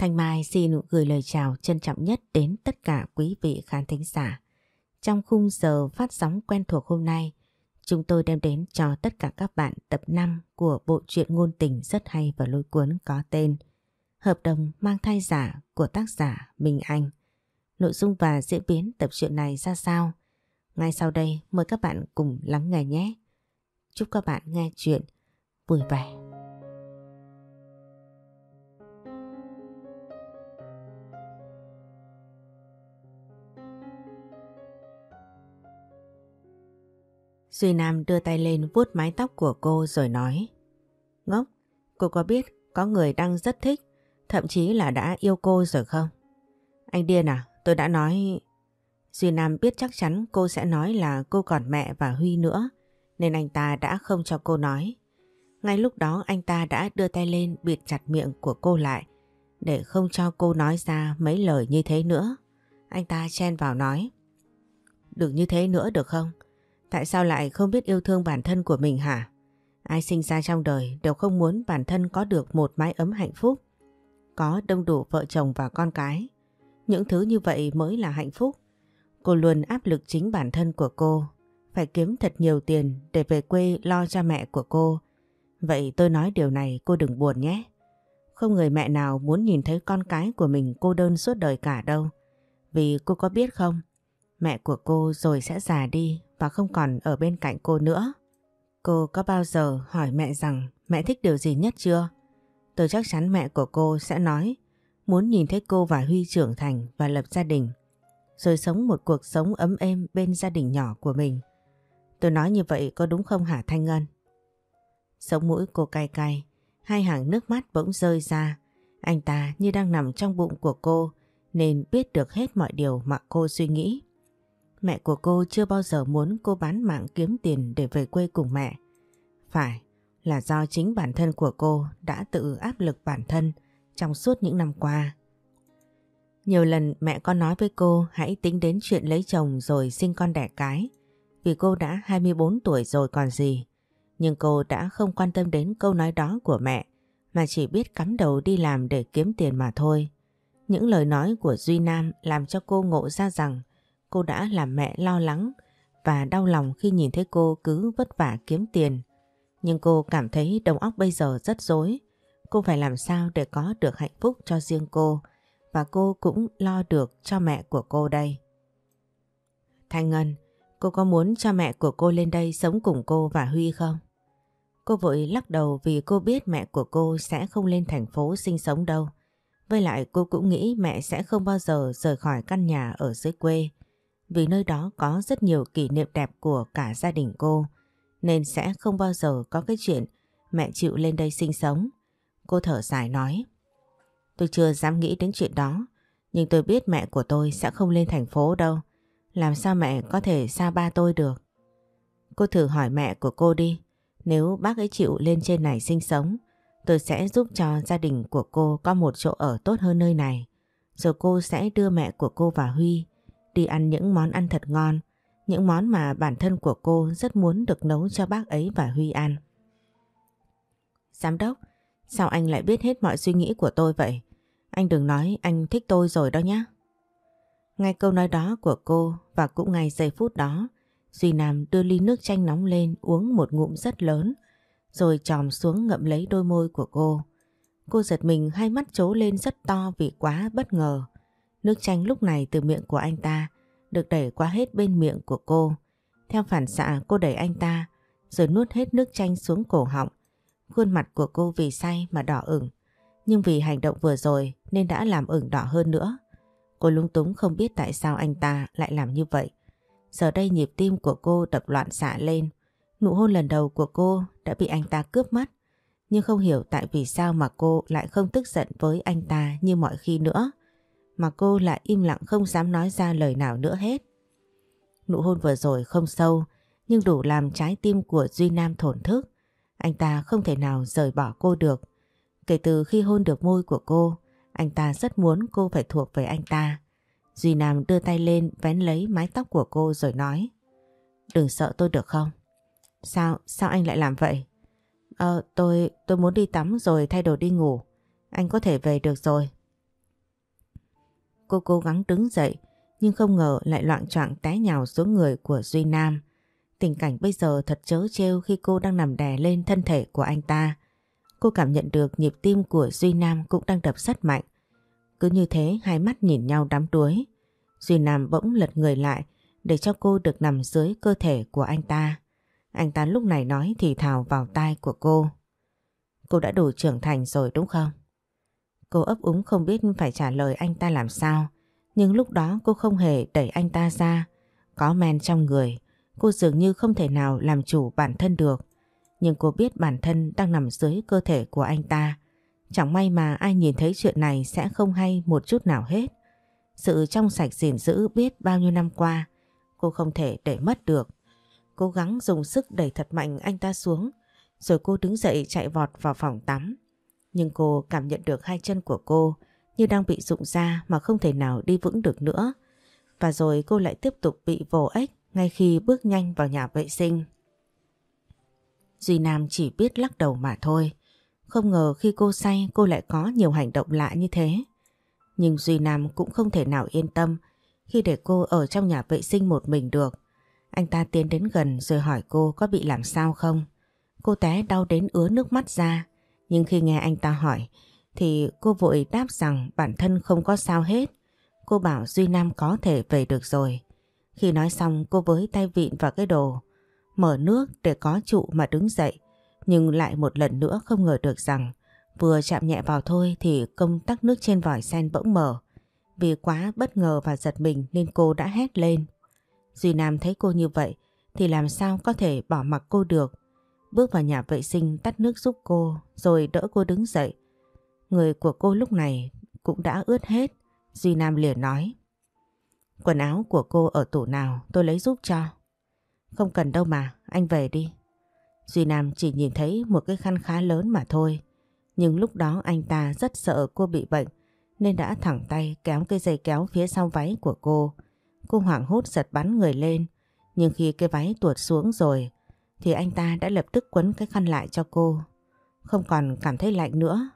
Thanh Mai xin gửi lời chào trân trọng nhất đến tất cả quý vị khán thính giả. Trong khung giờ phát sóng quen thuộc hôm nay, chúng tôi đem đến cho tất cả các bạn tập 5 của bộ truyện ngôn tình rất hay và lôi cuốn có tên Hợp đồng mang thai giả của tác giả Minh Anh. Nội dung và diễn biến tập truyện này ra sao? Ngay sau đây mời các bạn cùng lắng nghe nhé. Chúc các bạn nghe chuyện vui vẻ. Duy Nam đưa tay lên vuốt mái tóc của cô rồi nói Ngốc, cô có biết có người đang rất thích, thậm chí là đã yêu cô rồi không? Anh điên à, tôi đã nói... Duy Nam biết chắc chắn cô sẽ nói là cô còn mẹ và Huy nữa, nên anh ta đã không cho cô nói. Ngay lúc đó anh ta đã đưa tay lên bịt chặt miệng của cô lại, để không cho cô nói ra mấy lời như thế nữa. Anh ta chen vào nói Đừng như thế nữa được không? Tại sao lại không biết yêu thương bản thân của mình hả? Ai sinh ra trong đời đều không muốn bản thân có được một mái ấm hạnh phúc, có đông đủ vợ chồng và con cái. Những thứ như vậy mới là hạnh phúc. Cô luôn áp lực chính bản thân của cô, phải kiếm thật nhiều tiền để về quê lo cho mẹ của cô. Vậy tôi nói điều này cô đừng buồn nhé. Không người mẹ nào muốn nhìn thấy con cái của mình cô đơn suốt đời cả đâu. Vì cô có biết không, mẹ của cô rồi sẽ già đi và không còn ở bên cạnh cô nữa. Cô có bao giờ hỏi mẹ rằng mẹ thích điều gì nhất chưa? Tôi chắc chắn mẹ của cô sẽ nói muốn nhìn thấy cô và Huy trưởng thành và lập gia đình, rồi sống một cuộc sống ấm êm bên gia đình nhỏ của mình. Tôi nói như vậy có đúng không hả Thanh Ngân? Sống mũi cô cay cay, hai hàng nước mắt bỗng rơi ra. Anh ta như đang nằm trong bụng của cô nên biết được hết mọi điều mà cô suy nghĩ. Mẹ của cô chưa bao giờ muốn cô bán mạng kiếm tiền để về quê cùng mẹ. Phải, là do chính bản thân của cô đã tự áp lực bản thân trong suốt những năm qua. Nhiều lần mẹ con nói với cô hãy tính đến chuyện lấy chồng rồi sinh con đẻ cái, vì cô đã 24 tuổi rồi còn gì. Nhưng cô đã không quan tâm đến câu nói đó của mẹ, mà chỉ biết cắm đầu đi làm để kiếm tiền mà thôi. Những lời nói của Duy Nam làm cho cô ngộ ra rằng cô đã làm mẹ lo lắng và đau lòng khi nhìn thấy cô cứ vất vả kiếm tiền. Nhưng cô cảm thấy đầu óc bây giờ rất rối. Cô phải làm sao để có được hạnh phúc cho riêng cô và cô cũng lo được cho mẹ của cô đây. Thanh Ngân, cô có muốn cho mẹ của cô lên đây sống cùng cô và Huy không? Cô vội lắc đầu vì cô biết mẹ của cô sẽ không lên thành phố sinh sống đâu. Với lại cô cũng nghĩ mẹ sẽ không bao giờ rời khỏi căn nhà ở dưới quê vì nơi đó có rất nhiều kỷ niệm đẹp của cả gia đình cô, nên sẽ không bao giờ có cái chuyện mẹ chịu lên đây sinh sống. Cô thở dài nói, Tôi chưa dám nghĩ đến chuyện đó, nhưng tôi biết mẹ của tôi sẽ không lên thành phố đâu. Làm sao mẹ có thể xa ba tôi được? Cô thử hỏi mẹ của cô đi. Nếu bác ấy chịu lên trên này sinh sống, tôi sẽ giúp cho gia đình của cô có một chỗ ở tốt hơn nơi này. Rồi cô sẽ đưa mẹ của cô và Huy đi ăn những món ăn thật ngon, những món mà bản thân của cô rất muốn được nấu cho bác ấy và Huy ăn. Giám đốc, sao anh lại biết hết mọi suy nghĩ của tôi vậy? Anh đừng nói anh thích tôi rồi đó nhé. Ngay câu nói đó của cô và cũng ngay giây phút đó, Duy Nam đưa ly nước chanh nóng lên uống một ngụm rất lớn, rồi tròm xuống ngậm lấy đôi môi của cô. Cô giật mình hai mắt trố lên rất to vì quá bất ngờ. Nước chanh lúc này từ miệng của anh ta, được đẩy qua hết bên miệng của cô. Theo phản xạ, cô đẩy anh ta, rồi nuốt hết nước chanh xuống cổ họng. Khuôn mặt của cô vì say mà đỏ ửng. Nhưng vì hành động vừa rồi nên đã làm ửng đỏ hơn nữa. Cô lung túng không biết tại sao anh ta lại làm như vậy. Giờ đây nhịp tim của cô đập loạn xạ lên. Nụ hôn lần đầu của cô đã bị anh ta cướp mất. Nhưng không hiểu tại vì sao mà cô lại không tức giận với anh ta như mọi khi nữa mà cô lại im lặng không dám nói ra lời nào nữa hết. Nụ hôn vừa rồi không sâu nhưng đủ làm trái tim của Duy Nam thổn thức. Anh ta không thể nào rời bỏ cô được. Kể từ khi hôn được môi của cô, anh ta rất muốn cô phải thuộc về anh ta. Duy Nam đưa tay lên vén lấy mái tóc của cô rồi nói Đừng sợ tôi được không? Sao, sao anh lại làm vậy? Ờ, tôi, tôi muốn đi tắm rồi thay đồ đi ngủ. Anh có thể về được rồi cô cố gắng đứng dậy, nhưng không ngờ lại loạn choạng té nhào xuống người của Duy Nam. Tình cảnh bây giờ thật chớ trêu khi cô đang nằm đè lên thân thể của anh ta. Cô cảm nhận được nhịp tim của Duy Nam cũng đang đập rất mạnh. Cứ như thế, hai mắt nhìn nhau đắm đuối. Duy Nam bỗng lật người lại để cho cô được nằm dưới cơ thể của anh ta. Anh ta lúc này nói thì thào vào tai của cô. Cô đã đủ trưởng thành rồi đúng không? Cô ấp úng không biết phải trả lời anh ta làm sao. Nhưng lúc đó cô không hề đẩy anh ta ra. Có men trong người. Cô dường như không thể nào làm chủ bản thân được. Nhưng cô biết bản thân đang nằm dưới cơ thể của anh ta. Chẳng may mà ai nhìn thấy chuyện này sẽ không hay một chút nào hết. Sự trong sạch gìn giữ biết bao nhiêu năm qua, cô không thể để mất được. Cố gắng dùng sức đẩy thật mạnh anh ta xuống, rồi cô đứng dậy chạy vọt vào phòng tắm. Nhưng cô cảm nhận được hai chân của cô như đang bị rụng ra mà không thể nào đi vững được nữa. Và rồi cô lại tiếp tục bị vồ ếch ngay khi bước nhanh vào nhà vệ sinh. Duy Nam chỉ biết lắc đầu mà thôi. Không ngờ khi cô say, cô lại có nhiều hành động lạ như thế. Nhưng Duy Nam cũng không thể nào yên tâm khi để cô ở trong nhà vệ sinh một mình được. Anh ta tiến đến gần rồi hỏi cô có bị làm sao không. Cô té đau đến ứa nước mắt ra. Nhưng khi nghe anh ta hỏi thì cô vội đáp rằng bản thân không có sao hết. Cô bảo Duy Nam có thể về được rồi. Khi nói xong cô với tay vịn vào cái đồ, mở nước để có trụ mà đứng dậy. Nhưng lại một lần nữa không ngờ được rằng vừa chạm nhẹ vào thôi thì công tắc nước trên vòi sen bỗng mở. Vì quá bất ngờ và giật mình nên cô đã hét lên. Duy Nam thấy cô như vậy thì làm sao có thể bỏ mặc cô được. Bước vào nhà vệ sinh tắt nước giúp cô rồi đỡ cô đứng dậy. Người của cô lúc này cũng đã ướt hết. Duy Nam liền nói. Quần áo của cô ở tủ nào tôi lấy giúp cho. Không cần đâu mà, anh về đi. Duy Nam chỉ nhìn thấy một cái khăn khá lớn mà thôi. Nhưng lúc đó anh ta rất sợ cô bị bệnh nên đã thẳng tay kéo cái dây kéo phía sau váy của cô. Cô hoảng hốt giật bắn người lên. Nhưng khi cái váy tuột xuống rồi thì anh ta đã lập tức quấn cái khăn lại cho cô. Không còn cảm thấy lạnh nữa.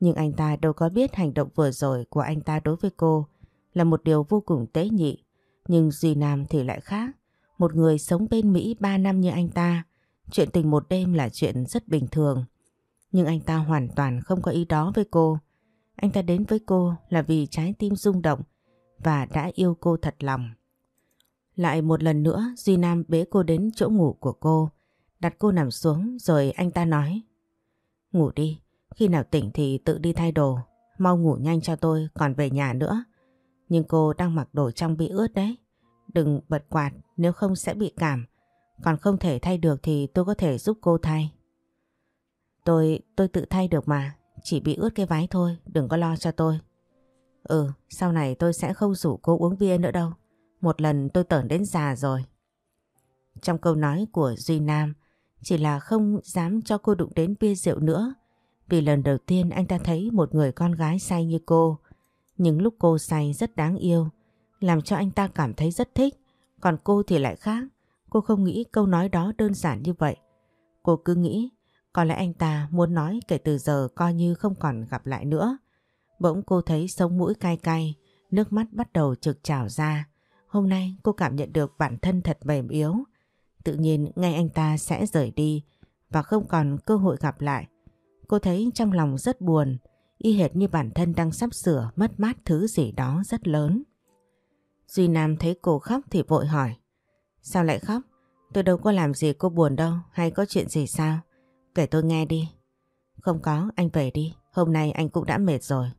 Nhưng anh ta đâu có biết hành động vừa rồi của anh ta đối với cô là một điều vô cùng tế nhị. Nhưng Duy Nam thì lại khác. Một người sống bên Mỹ 3 năm như anh ta, chuyện tình một đêm là chuyện rất bình thường. Nhưng anh ta hoàn toàn không có ý đó với cô. Anh ta đến với cô là vì trái tim rung động và đã yêu cô thật lòng. Lại một lần nữa Duy Nam bế cô đến chỗ ngủ của cô, đặt cô nằm xuống rồi anh ta nói Ngủ đi, khi nào tỉnh thì tự đi thay đồ, mau ngủ nhanh cho tôi còn về nhà nữa. Nhưng cô đang mặc đồ trong bị ướt đấy, đừng bật quạt nếu không sẽ bị cảm, còn không thể thay được thì tôi có thể giúp cô thay. Tôi, tôi tự thay được mà, chỉ bị ướt cái váy thôi, đừng có lo cho tôi. Ừ, sau này tôi sẽ không rủ cô uống bia nữa đâu. Một lần tôi tởn đến già rồi. Trong câu nói của Duy Nam, chỉ là không dám cho cô đụng đến bia rượu nữa. Vì lần đầu tiên anh ta thấy một người con gái say như cô. Nhưng lúc cô say rất đáng yêu, làm cho anh ta cảm thấy rất thích. Còn cô thì lại khác, cô không nghĩ câu nói đó đơn giản như vậy. Cô cứ nghĩ có lẽ anh ta muốn nói kể từ giờ coi như không còn gặp lại nữa. Bỗng cô thấy sống mũi cay cay, nước mắt bắt đầu trực trào ra. Hôm nay cô cảm nhận được bản thân thật mềm yếu. Tự nhiên ngay anh ta sẽ rời đi và không còn cơ hội gặp lại. Cô thấy trong lòng rất buồn, y hệt như bản thân đang sắp sửa mất mát thứ gì đó rất lớn. Duy Nam thấy cô khóc thì vội hỏi. Sao lại khóc? Tôi đâu có làm gì cô buồn đâu, hay có chuyện gì sao? Kể tôi nghe đi. Không có, anh về đi. Hôm nay anh cũng đã mệt rồi.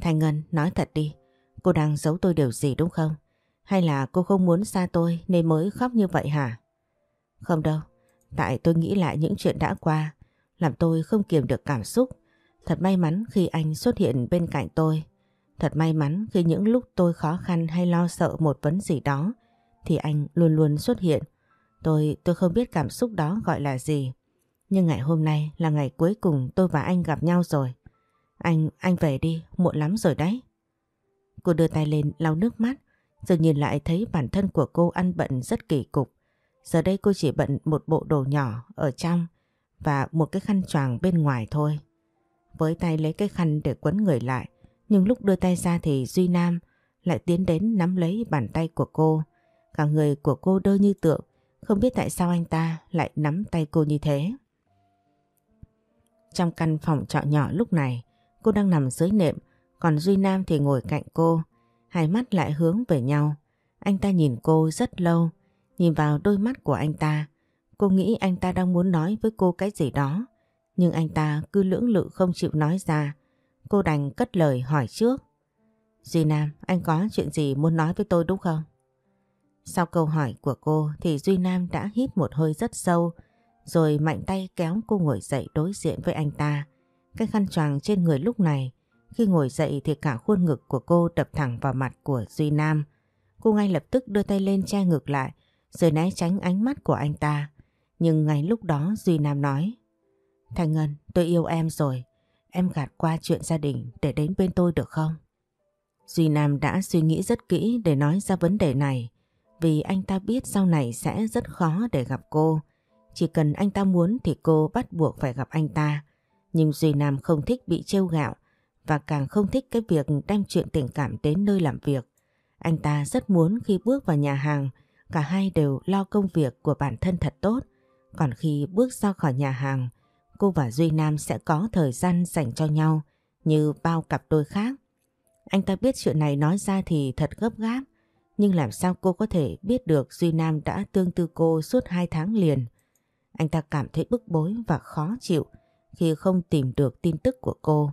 Thanh Ngân, nói thật đi. Cô đang giấu tôi điều gì đúng không? Hay là cô không muốn xa tôi nên mới khóc như vậy hả? Không đâu. Tại tôi nghĩ lại những chuyện đã qua. Làm tôi không kiềm được cảm xúc. Thật may mắn khi anh xuất hiện bên cạnh tôi. Thật may mắn khi những lúc tôi khó khăn hay lo sợ một vấn gì đó thì anh luôn luôn xuất hiện. Tôi tôi không biết cảm xúc đó gọi là gì. Nhưng ngày hôm nay là ngày cuối cùng tôi và anh gặp nhau rồi. Anh, anh về đi, muộn lắm rồi đấy. Cô đưa tay lên lau nước mắt, rồi nhìn lại thấy bản thân của cô ăn bận rất kỳ cục. Giờ đây cô chỉ bận một bộ đồ nhỏ ở trong và một cái khăn choàng bên ngoài thôi. Với tay lấy cái khăn để quấn người lại, Nhưng lúc đưa tay ra thì Duy Nam lại tiến đến nắm lấy bàn tay của cô. Cả người của cô đơ như tượng, không biết tại sao anh ta lại nắm tay cô như thế. Trong căn phòng trọ nhỏ lúc này, cô đang nằm dưới nệm, còn Duy Nam thì ngồi cạnh cô, hai mắt lại hướng về nhau. Anh ta nhìn cô rất lâu, nhìn vào đôi mắt của anh ta. Cô nghĩ anh ta đang muốn nói với cô cái gì đó, nhưng anh ta cứ lưỡng lự không chịu nói ra. Cô đành cất lời hỏi trước. Duy Nam, anh có chuyện gì muốn nói với tôi đúng không? Sau câu hỏi của cô thì Duy Nam đã hít một hơi rất sâu rồi mạnh tay kéo cô ngồi dậy đối diện với anh ta. Cái khăn choàng trên người lúc này khi ngồi dậy thì cả khuôn ngực của cô đập thẳng vào mặt của Duy Nam. Cô ngay lập tức đưa tay lên che ngực lại rồi né tránh ánh mắt của anh ta. Nhưng ngay lúc đó Duy Nam nói Thanh Ngân, tôi yêu em rồi. Em gạt qua chuyện gia đình để đến bên tôi được không? Duy Nam đã suy nghĩ rất kỹ để nói ra vấn đề này vì anh ta biết sau này sẽ rất khó để gặp cô. Chỉ cần anh ta muốn thì cô bắt buộc phải gặp anh ta. Nhưng Duy Nam không thích bị trêu gạo và càng không thích cái việc đem chuyện tình cảm đến nơi làm việc. Anh ta rất muốn khi bước vào nhà hàng cả hai đều lo công việc của bản thân thật tốt. Còn khi bước ra khỏi nhà hàng cô và Duy Nam sẽ có thời gian dành cho nhau như bao cặp đôi khác. Anh ta biết chuyện này nói ra thì thật gấp gáp, nhưng làm sao cô có thể biết được Duy Nam đã tương tư cô suốt hai tháng liền. Anh ta cảm thấy bức bối và khó chịu khi không tìm được tin tức của cô.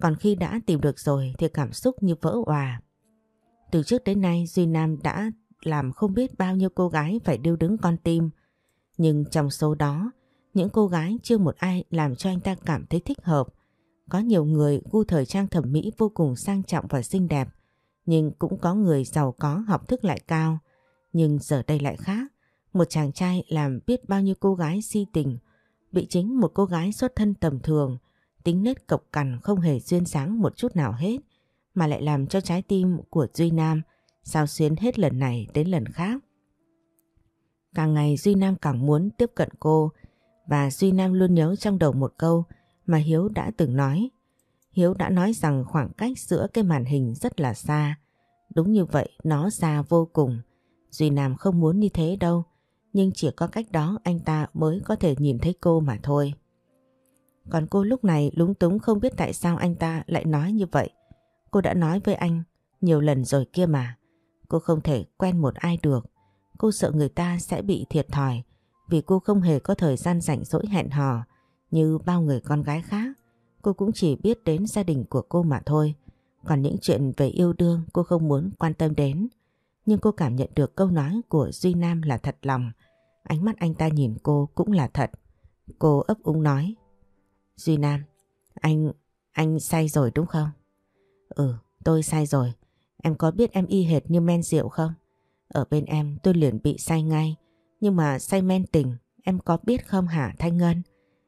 Còn khi đã tìm được rồi thì cảm xúc như vỡ hòa. Từ trước đến nay Duy Nam đã làm không biết bao nhiêu cô gái phải điêu đứng con tim. Nhưng trong số đó, những cô gái chưa một ai làm cho anh ta cảm thấy thích hợp. Có nhiều người gu thời trang thẩm mỹ vô cùng sang trọng và xinh đẹp, nhưng cũng có người giàu có học thức lại cao. Nhưng giờ đây lại khác, một chàng trai làm biết bao nhiêu cô gái si tình, bị chính một cô gái xuất thân tầm thường, tính nết cộc cằn không hề duyên dáng một chút nào hết, mà lại làm cho trái tim của Duy Nam sao xuyến hết lần này đến lần khác. Càng ngày Duy Nam càng muốn tiếp cận cô và Duy Nam luôn nhớ trong đầu một câu mà Hiếu đã từng nói. Hiếu đã nói rằng khoảng cách giữa cái màn hình rất là xa. Đúng như vậy, nó xa vô cùng. Duy Nam không muốn như thế đâu, nhưng chỉ có cách đó anh ta mới có thể nhìn thấy cô mà thôi. Còn cô lúc này lúng túng không biết tại sao anh ta lại nói như vậy. Cô đã nói với anh nhiều lần rồi kia mà. Cô không thể quen một ai được. Cô sợ người ta sẽ bị thiệt thòi vì cô không hề có thời gian rảnh rỗi hẹn hò như bao người con gái khác. Cô cũng chỉ biết đến gia đình của cô mà thôi. Còn những chuyện về yêu đương cô không muốn quan tâm đến. Nhưng cô cảm nhận được câu nói của Duy Nam là thật lòng. Ánh mắt anh ta nhìn cô cũng là thật. Cô ấp úng nói. Duy Nam, anh, anh say rồi đúng không? Ừ, tôi say rồi. Em có biết em y hệt như men rượu không? Ở bên em tôi liền bị say ngay. Nhưng mà say men tình, em có biết không hả Thanh Ngân?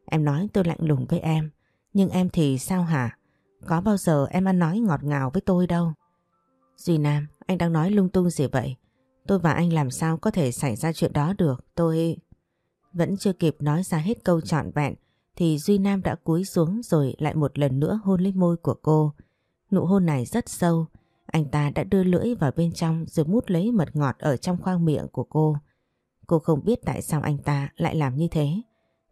Em nói tôi lạnh lùng với em. Nhưng em thì sao hả? Có bao giờ em ăn nói ngọt ngào với tôi đâu. Duy Nam, anh đang nói lung tung gì vậy? Tôi và anh làm sao có thể xảy ra chuyện đó được? Tôi... Vẫn chưa kịp nói ra hết câu trọn vẹn thì Duy Nam đã cúi xuống rồi lại một lần nữa hôn lên môi của cô. Nụ hôn này rất sâu, anh ta đã đưa lưỡi vào bên trong rồi mút lấy mật ngọt ở trong khoang miệng của cô. Cô không biết tại sao anh ta lại làm như thế,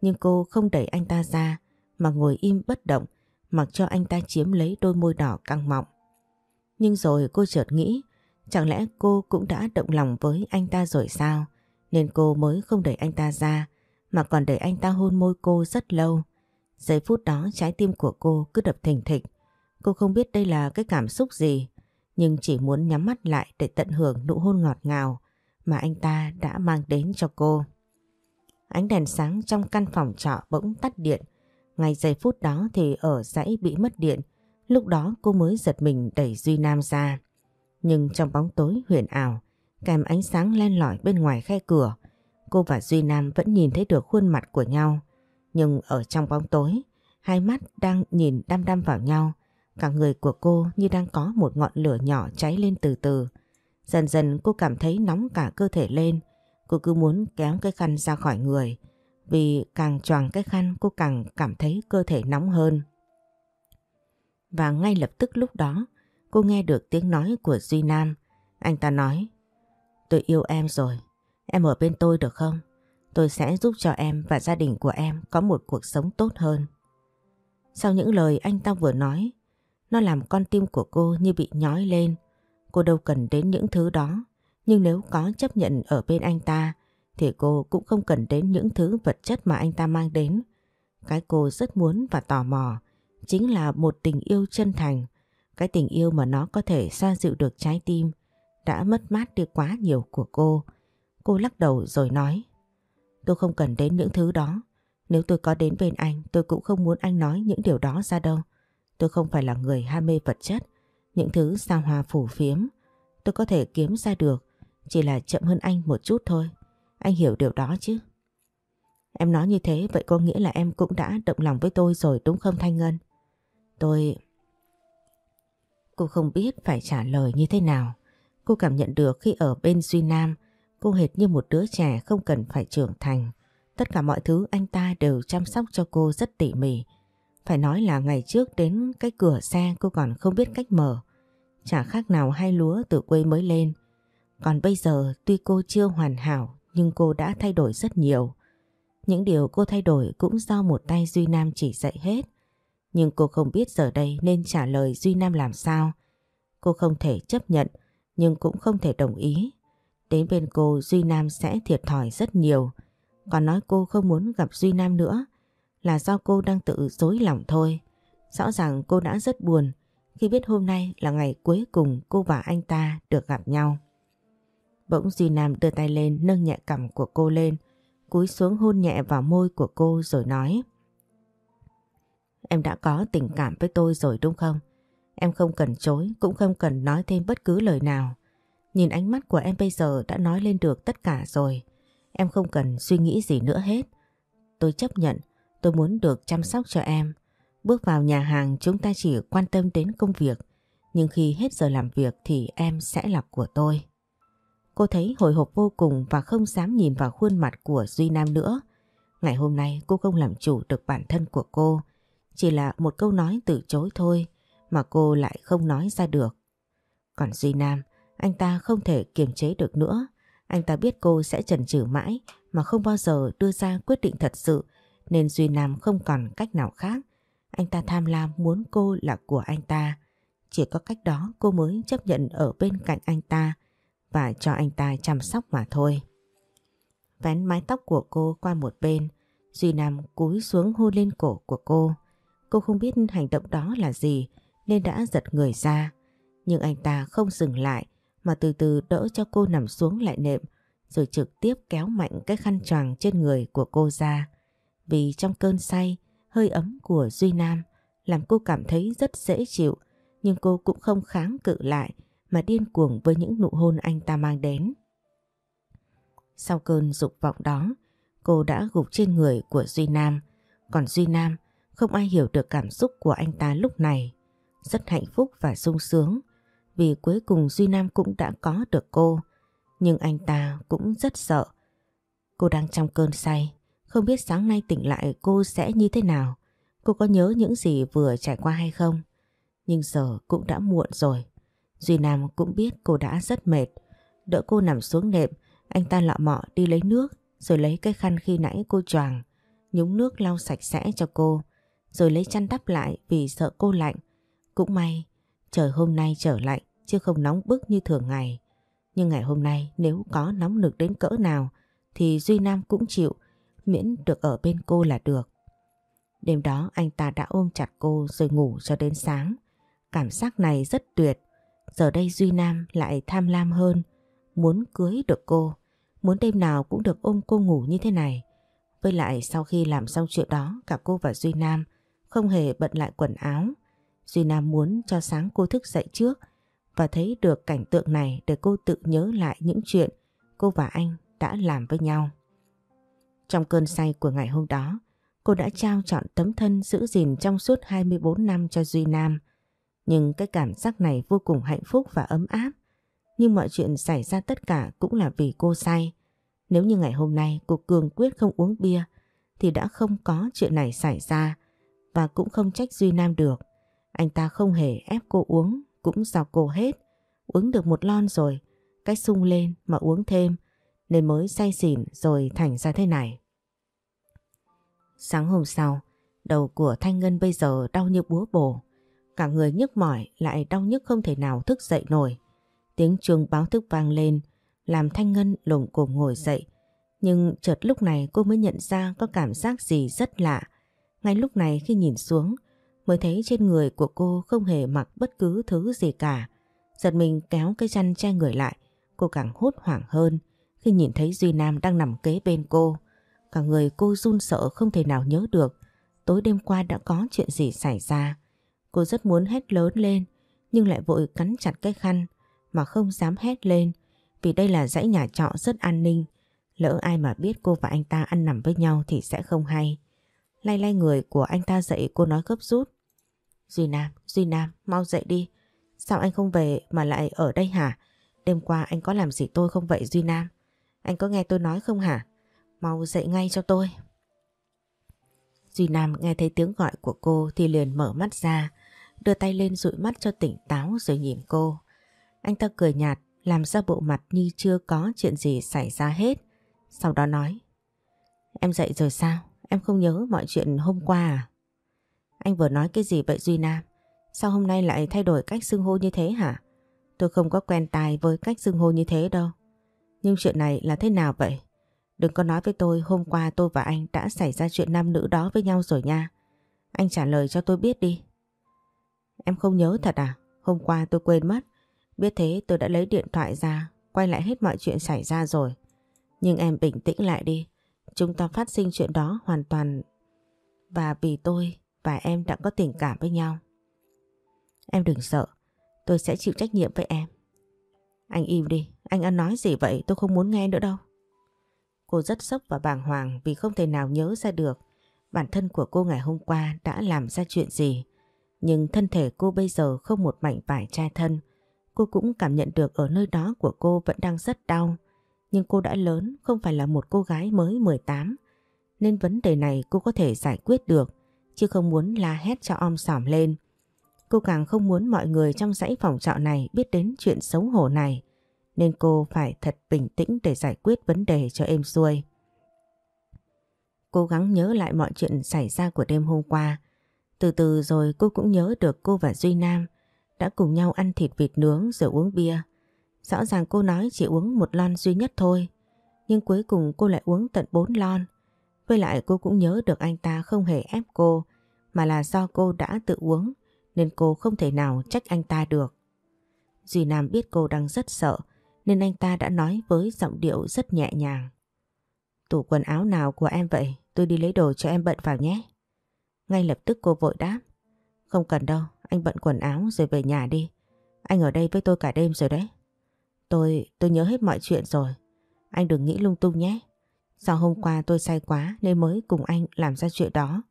nhưng cô không đẩy anh ta ra mà ngồi im bất động mặc cho anh ta chiếm lấy đôi môi đỏ căng mọng. Nhưng rồi cô chợt nghĩ, chẳng lẽ cô cũng đã động lòng với anh ta rồi sao, nên cô mới không đẩy anh ta ra mà còn để anh ta hôn môi cô rất lâu. Giây phút đó trái tim của cô cứ đập thình thịch. Cô không biết đây là cái cảm xúc gì, nhưng chỉ muốn nhắm mắt lại để tận hưởng nụ hôn ngọt ngào mà anh ta đã mang đến cho cô. Ánh đèn sáng trong căn phòng trọ bỗng tắt điện. Ngay giây phút đó thì ở dãy bị mất điện. Lúc đó cô mới giật mình đẩy Duy Nam ra. Nhưng trong bóng tối huyền ảo, kèm ánh sáng len lỏi bên ngoài khe cửa, cô và Duy Nam vẫn nhìn thấy được khuôn mặt của nhau. Nhưng ở trong bóng tối, hai mắt đang nhìn đăm đăm vào nhau. Cả người của cô như đang có một ngọn lửa nhỏ cháy lên từ từ. Dần dần cô cảm thấy nóng cả cơ thể lên. Cô cứ muốn kéo cái khăn ra khỏi người. Vì càng choàng cái khăn cô càng cảm thấy cơ thể nóng hơn. Và ngay lập tức lúc đó, cô nghe được tiếng nói của Duy Nam. Anh ta nói, tôi yêu em rồi, em ở bên tôi được không? Tôi sẽ giúp cho em và gia đình của em có một cuộc sống tốt hơn. Sau những lời anh ta vừa nói, nó làm con tim của cô như bị nhói lên. Cô đâu cần đến những thứ đó, nhưng nếu có chấp nhận ở bên anh ta, thì cô cũng không cần đến những thứ vật chất mà anh ta mang đến. Cái cô rất muốn và tò mò chính là một tình yêu chân thành, cái tình yêu mà nó có thể xoa dịu được trái tim đã mất mát đi quá nhiều của cô. Cô cô lắc đầu rồi nói Tôi không cần đến những thứ đó. Nếu tôi có đến bên anh tôi cũng không muốn anh nói những điều đó ra đâu. Tôi không phải là người ham mê vật chất, những thứ xa hoa phủ phiếm. Tôi có thể kiếm ra được, chỉ là chậm hơn anh một chút thôi. Anh hiểu điều đó chứ? Em nói như thế vậy có nghĩa là em cũng đã động lòng với tôi rồi đúng không Thanh Ngân? Tôi... Cô không biết phải trả lời như thế nào. Cô cảm nhận được khi ở bên Duy Nam, cô hệt như một đứa trẻ không cần phải trưởng thành. Tất cả mọi thứ anh ta đều chăm sóc cho cô rất tỉ mỉ. Phải nói là ngày trước đến cái cửa xe cô còn không biết cách mở. Chả khác nào hai lúa từ quê mới lên. Còn bây giờ tuy cô chưa hoàn hảo, nhưng cô đã thay đổi rất nhiều. Những điều cô thay đổi cũng do một tay Duy Nam chỉ dạy hết. Nhưng cô không biết giờ đây nên trả lời Duy Nam làm sao. Cô không thể chấp nhận, nhưng cũng không thể đồng ý. Đến bên cô Duy Nam sẽ thiệt thòi rất nhiều. Còn nói cô không muốn gặp Duy Nam nữa là do cô đang tự dối lòng thôi. Rõ ràng cô đã rất buồn khi biết hôm nay là ngày cuối cùng cô và anh ta được gặp nhau. Bỗng Duy Nam đưa tay lên nâng nhẹ cằm của cô lên, cúi xuống hôn nhẹ vào môi của cô rồi nói Em đã có tình cảm với tôi rồi đúng không? Em không cần chối, cũng không cần nói thêm bất cứ lời nào. Nhìn ánh mắt của em bây giờ đã nói lên được tất cả rồi. Em không cần suy nghĩ gì nữa hết. Tôi chấp nhận, tôi muốn được chăm sóc cho em. Bước vào nhà hàng chúng ta chỉ quan tâm đến công việc. Nhưng khi hết giờ làm việc thì em sẽ là của tôi. Cô thấy hồi hộp vô cùng và không dám nhìn vào khuôn mặt của Duy Nam nữa. Ngày hôm nay cô không làm chủ được bản thân của cô. Chỉ là một câu nói từ chối thôi mà cô lại không nói ra được. Còn Duy Nam, anh ta không thể kiềm chế được nữa. Anh ta biết cô sẽ chần chừ mãi mà không bao giờ đưa ra quyết định thật sự nên Duy Nam không còn cách nào khác. Anh ta tham lam muốn cô là của anh ta. Chỉ có cách đó cô mới chấp nhận ở bên cạnh anh ta và cho anh ta chăm sóc mà thôi. Vén mái tóc của cô qua một bên, Duy Nam cúi xuống hôn lên cổ của cô. Cô không biết hành động đó là gì nên đã giật người ra. Nhưng anh ta không dừng lại mà từ từ đỡ cho cô nằm xuống lại nệm rồi trực tiếp kéo mạnh cái khăn choàng trên người của cô ra. Vì trong cơn say, hơi ấm của Duy Nam làm cô cảm thấy rất dễ chịu nhưng cô cũng không kháng cự lại mà điên cuồng với những nụ hôn anh ta mang đến. Sau cơn dục vọng đó, cô đã gục trên người của Duy Nam, còn Duy Nam không ai hiểu được cảm xúc của anh ta lúc này. Rất hạnh phúc và sung sướng vì cuối cùng Duy Nam cũng đã có được cô, nhưng anh ta cũng rất sợ. Cô đang trong cơn say, không biết sáng nay tỉnh lại cô sẽ như thế nào. Cô có nhớ những gì vừa trải qua hay không? Nhưng giờ cũng đã muộn rồi. Duy Nam cũng biết cô đã rất mệt. Đỡ cô nằm xuống nệm, anh ta lọ mọ đi lấy nước rồi lấy cái khăn khi nãy cô choàng, nhúng nước lau sạch sẽ cho cô, rồi lấy chăn đắp lại vì sợ cô lạnh. Cũng may, trời hôm nay trở lạnh chứ không nóng bức như thường ngày. Nhưng ngày hôm nay nếu có nóng nực đến cỡ nào thì Duy Nam cũng chịu, miễn được ở bên cô là được. Đêm đó anh ta đã ôm chặt cô rồi ngủ cho đến sáng. Cảm giác này rất tuyệt, Giờ đây Duy Nam lại tham lam hơn, muốn cưới được cô, muốn đêm nào cũng được ôm cô ngủ như thế này. Với lại sau khi làm xong chuyện đó, cả cô và Duy Nam không hề bận lại quần áo. Duy Nam muốn cho sáng cô thức dậy trước và thấy được cảnh tượng này để cô tự nhớ lại những chuyện cô và anh đã làm với nhau. Trong cơn say của ngày hôm đó, cô đã trao chọn tấm thân giữ gìn trong suốt 24 năm cho Duy Nam. Nhưng cái cảm giác này vô cùng hạnh phúc và ấm áp. Nhưng mọi chuyện xảy ra tất cả cũng là vì cô say. Nếu như ngày hôm nay cô cường quyết không uống bia thì đã không có chuyện này xảy ra và cũng không trách Duy Nam được. Anh ta không hề ép cô uống cũng dọc cổ hết. Uống được một lon rồi, cách sung lên mà uống thêm nên mới say xỉn rồi thành ra thế này. Sáng hôm sau, đầu của Thanh Ngân bây giờ đau như búa bổ. Cả người nhức mỏi lại đau nhức không thể nào thức dậy nổi. Tiếng chuông báo thức vang lên, làm Thanh Ngân lủng cồm ngồi dậy. Nhưng chợt lúc này cô mới nhận ra có cảm giác gì rất lạ. Ngay lúc này khi nhìn xuống, mới thấy trên người của cô không hề mặc bất cứ thứ gì cả. Giật mình kéo cái chăn che người lại, cô càng hốt hoảng hơn khi nhìn thấy Duy Nam đang nằm kế bên cô. Cả người cô run sợ không thể nào nhớ được tối đêm qua đã có chuyện gì xảy ra. Cô rất muốn hét lớn lên nhưng lại vội cắn chặt cái khăn mà không dám hét lên vì đây là dãy nhà trọ rất an ninh. Lỡ ai mà biết cô và anh ta ăn nằm với nhau thì sẽ không hay. Lay lay người của anh ta dậy cô nói gấp rút. Duy Nam, Duy Nam, mau dậy đi. Sao anh không về mà lại ở đây hả? Đêm qua anh có làm gì tôi không vậy Duy Nam? Anh có nghe tôi nói không hả? Mau dậy ngay cho tôi. Duy Nam nghe thấy tiếng gọi của cô thì liền mở mắt ra, đưa tay lên dụi mắt cho tỉnh táo rồi nhìn cô. Anh ta cười nhạt, làm ra bộ mặt như chưa có chuyện gì xảy ra hết. Sau đó nói, em dậy rồi sao? Em không nhớ mọi chuyện hôm qua à? Anh vừa nói cái gì vậy Duy Nam? Sao hôm nay lại thay đổi cách xưng hô như thế hả? Tôi không có quen tài với cách xưng hô như thế đâu. Nhưng chuyện này là thế nào vậy? Đừng có nói với tôi hôm qua tôi và anh đã xảy ra chuyện nam nữ đó với nhau rồi nha. Anh trả lời cho tôi biết đi. Em không nhớ thật à? Hôm qua tôi quên mất. Biết thế tôi đã lấy điện thoại ra, quay lại hết mọi chuyện xảy ra rồi. Nhưng em bình tĩnh lại đi. Chúng ta phát sinh chuyện đó hoàn toàn và vì tôi và em đã có tình cảm với nhau. Em đừng sợ, tôi sẽ chịu trách nhiệm với em. Anh im đi, anh ăn nói gì vậy tôi không muốn nghe nữa đâu. Cô rất sốc và bàng hoàng vì không thể nào nhớ ra được bản thân của cô ngày hôm qua đã làm ra chuyện gì. Nhưng thân thể cô bây giờ không một mảnh vải che thân. Cô cũng cảm nhận được ở nơi đó của cô vẫn đang rất đau. Nhưng cô đã lớn, không phải là một cô gái mới 18. Nên vấn đề này cô có thể giải quyết được, chứ không muốn la hét cho om sòm lên. Cô càng không muốn mọi người trong dãy phòng trọ này biết đến chuyện xấu hổ này nên cô phải thật bình tĩnh để giải quyết vấn đề cho êm xuôi. Cố gắng nhớ lại mọi chuyện xảy ra của đêm hôm qua. Từ từ rồi cô cũng nhớ được cô và Duy Nam đã cùng nhau ăn thịt vịt nướng rồi uống bia. Rõ ràng cô nói chỉ uống một lon duy nhất thôi, nhưng cuối cùng cô lại uống tận bốn lon. Với lại cô cũng nhớ được anh ta không hề ép cô, mà là do cô đã tự uống, nên cô không thể nào trách anh ta được. Duy Nam biết cô đang rất sợ, nên anh ta đã nói với giọng điệu rất nhẹ nhàng. Tủ quần áo nào của em vậy? Tôi đi lấy đồ cho em bận vào nhé. Ngay lập tức cô vội đáp. Không cần đâu, anh bận quần áo rồi về nhà đi. Anh ở đây với tôi cả đêm rồi đấy. Tôi, tôi nhớ hết mọi chuyện rồi. Anh đừng nghĩ lung tung nhé. Sao hôm qua tôi say quá nên mới cùng anh làm ra chuyện đó.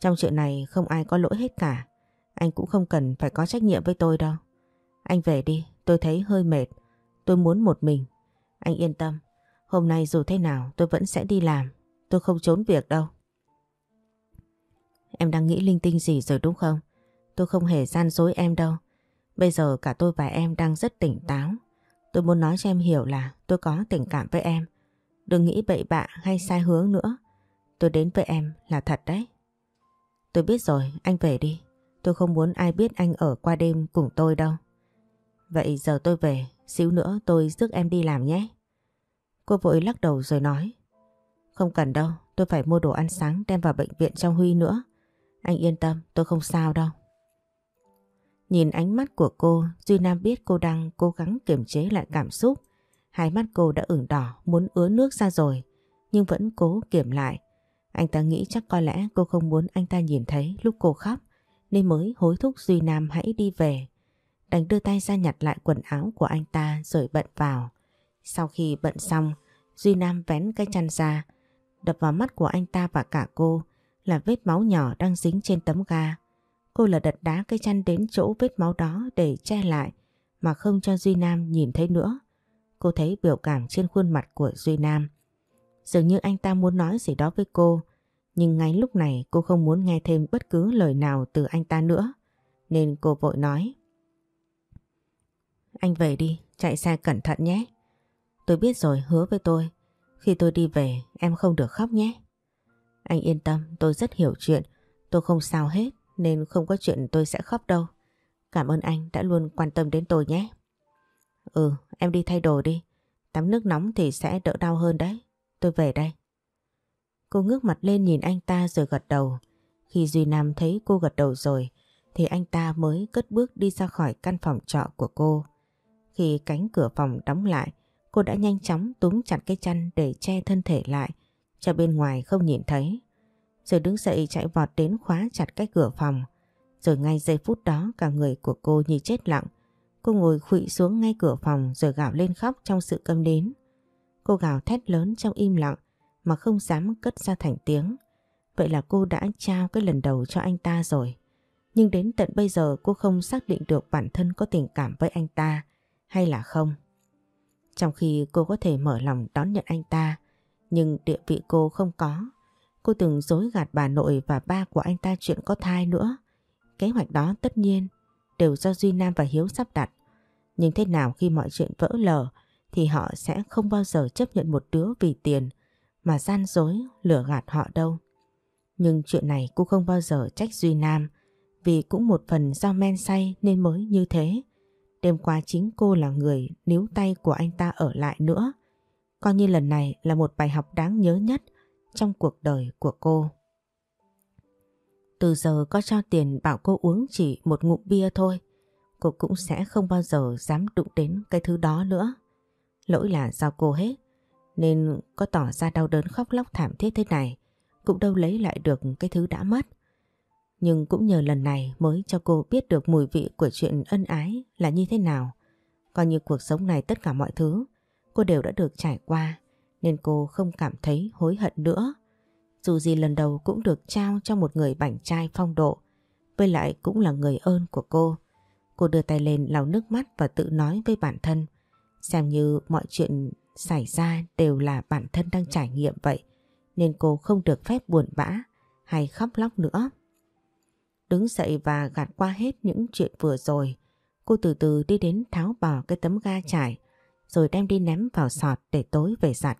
Trong chuyện này không ai có lỗi hết cả. Anh cũng không cần phải có trách nhiệm với tôi đâu. Anh về đi, tôi thấy hơi mệt. Tôi muốn một mình. Anh yên tâm. Hôm nay dù thế nào tôi vẫn sẽ đi làm. Tôi không trốn việc đâu. Em đang nghĩ linh tinh gì rồi đúng không? Tôi không hề gian dối em đâu. Bây giờ cả tôi và em đang rất tỉnh táo. Tôi muốn nói cho em hiểu là tôi có tình cảm với em. Đừng nghĩ bậy bạ hay sai hướng nữa. Tôi đến với em là thật đấy. Tôi biết rồi, anh về đi. Tôi không muốn ai biết anh ở qua đêm cùng tôi đâu. Vậy giờ tôi về, xíu nữa tôi rước em đi làm nhé. Cô vội lắc đầu rồi nói. Không cần đâu, tôi phải mua đồ ăn sáng đem vào bệnh viện cho Huy nữa. Anh yên tâm, tôi không sao đâu. Nhìn ánh mắt của cô, Duy Nam biết cô đang cố gắng kiềm chế lại cảm xúc. Hai mắt cô đã ửng đỏ, muốn ứa nước ra rồi, nhưng vẫn cố kiểm lại. Anh ta nghĩ chắc có lẽ cô không muốn anh ta nhìn thấy lúc cô khóc, nên mới hối thúc Duy Nam hãy đi về. Đành đưa tay ra nhặt lại quần áo của anh ta rồi bận vào. Sau khi bận xong, Duy Nam vén cái chăn ra, đập vào mắt của anh ta và cả cô là vết máu nhỏ đang dính trên tấm ga. Cô là đật đá cái chăn đến chỗ vết máu đó để che lại mà không cho Duy Nam nhìn thấy nữa. Cô thấy biểu cảm trên khuôn mặt của Duy Nam. Dường như anh ta muốn nói gì đó với cô, nhưng ngay lúc này cô không muốn nghe thêm bất cứ lời nào từ anh ta nữa. Nên cô vội nói. Anh về đi, chạy xe cẩn thận nhé. Tôi biết rồi, hứa với tôi. Khi tôi đi về, em không được khóc nhé. Anh yên tâm, tôi rất hiểu chuyện. Tôi không sao hết, nên không có chuyện tôi sẽ khóc đâu. Cảm ơn anh đã luôn quan tâm đến tôi nhé. Ừ, em đi thay đồ đi. Tắm nước nóng thì sẽ đỡ đau hơn đấy. Tôi về đây. Cô ngước mặt lên nhìn anh ta rồi gật đầu. Khi Duy Nam thấy cô gật đầu rồi thì anh ta mới cất bước đi ra khỏi căn phòng trọ của cô. Khi cánh cửa phòng đóng lại, cô đã nhanh chóng túm chặt cái chăn để che thân thể lại cho bên ngoài không nhìn thấy. Rồi đứng dậy chạy vọt đến khóa chặt cái cửa phòng. Rồi ngay giây phút đó cả người của cô như chết lặng. Cô ngồi khụy xuống ngay cửa phòng rồi gào lên khóc trong sự câm nín. Cô gào thét lớn trong im lặng mà không dám cất ra thành tiếng. Vậy là cô đã trao cái lần đầu cho anh ta rồi. Nhưng đến tận bây giờ cô không xác định được bản thân có tình cảm với anh ta hay là không. Trong khi cô có thể mở lòng đón nhận anh ta, nhưng địa vị cô không có. Cô từng dối gạt bà nội và ba của anh ta chuyện có thai nữa. Kế hoạch đó tất nhiên đều do Duy Nam và Hiếu sắp đặt. Nhưng thế nào khi mọi chuyện vỡ lở, thì họ sẽ không bao giờ chấp nhận một đứa vì tiền, mà gian dối lừa gạt họ đâu. Nhưng chuyện này cô không bao giờ trách Duy Nam, vì cũng một phần do men say nên mới như thế. Đêm qua chính cô là người níu tay của anh ta ở lại nữa. Coi như lần này là một bài học đáng nhớ nhất trong cuộc đời của cô. Từ giờ có cho tiền bảo cô uống chỉ một ngụm bia thôi, cô cũng sẽ không bao giờ dám đụng đến cái thứ đó nữa. Lỗi là do cô hết, nên có tỏ ra đau đớn khóc lóc thảm thiết thế này, cũng đâu lấy lại được cái thứ đã mất. Nhưng cũng nhờ lần này mới cho cô biết được mùi vị của chuyện ân ái là như thế nào. Coi như cuộc sống này tất cả mọi thứ cô đều đã được trải qua nên cô không cảm thấy hối hận nữa. Dù gì lần đầu cũng được trao cho một người bảnh trai phong độ, với lại cũng là người ơn của cô. Cô đưa tay lên lau nước mắt và tự nói với bản thân, xem như mọi chuyện xảy ra đều là bản thân đang trải nghiệm vậy, nên cô không được phép buồn bã hay khóc lóc nữa. Đứng dậy và gạt qua hết những chuyện vừa rồi, cô từ từ đi đến tháo bỏ cái tấm ga trải, rồi đem đi ném vào sọt để tối về giặt.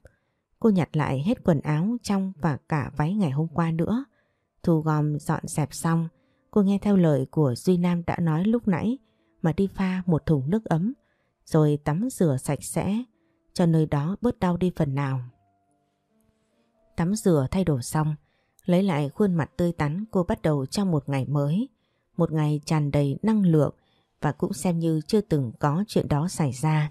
Cô nhặt lại hết quần áo trong và cả váy ngày hôm qua nữa. Thu gom dọn dẹp xong, cô nghe theo lời của Duy Nam đã nói lúc nãy mà đi pha một thùng nước ấm, rồi tắm rửa sạch sẽ, cho nơi đó bớt đau đi phần nào. Tắm rửa thay đồ xong, lấy lại khuôn mặt tươi tắn cô bắt đầu trong một ngày mới, một ngày tràn đầy năng lượng và cũng xem như chưa từng có chuyện đó xảy ra.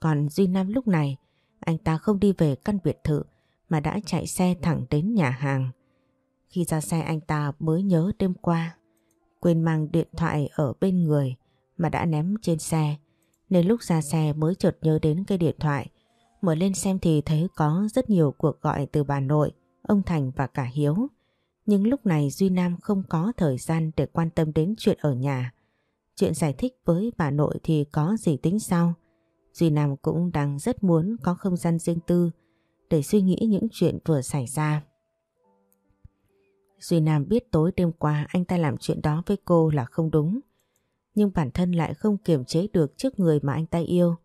Còn Duy Nam lúc này, anh ta không đi về căn biệt thự mà đã chạy xe thẳng đến nhà hàng. Khi ra xe anh ta mới nhớ đêm qua, quên mang điện thoại ở bên người mà đã ném trên xe. Nên lúc ra xe mới chợt nhớ đến cái điện thoại. Mở lên xem thì thấy có rất nhiều cuộc gọi từ bà nội, ông Thành và cả Hiếu. Nhưng lúc này Duy Nam không có thời gian để quan tâm đến chuyện ở nhà. Chuyện giải thích với bà nội thì có gì tính sau. Duy Nam cũng đang rất muốn có không gian riêng tư để suy nghĩ những chuyện vừa xảy ra. Duy Nam biết tối đêm qua anh ta làm chuyện đó với cô là không đúng. Nhưng bản thân lại không kiềm chế được trước người mà anh ta yêu.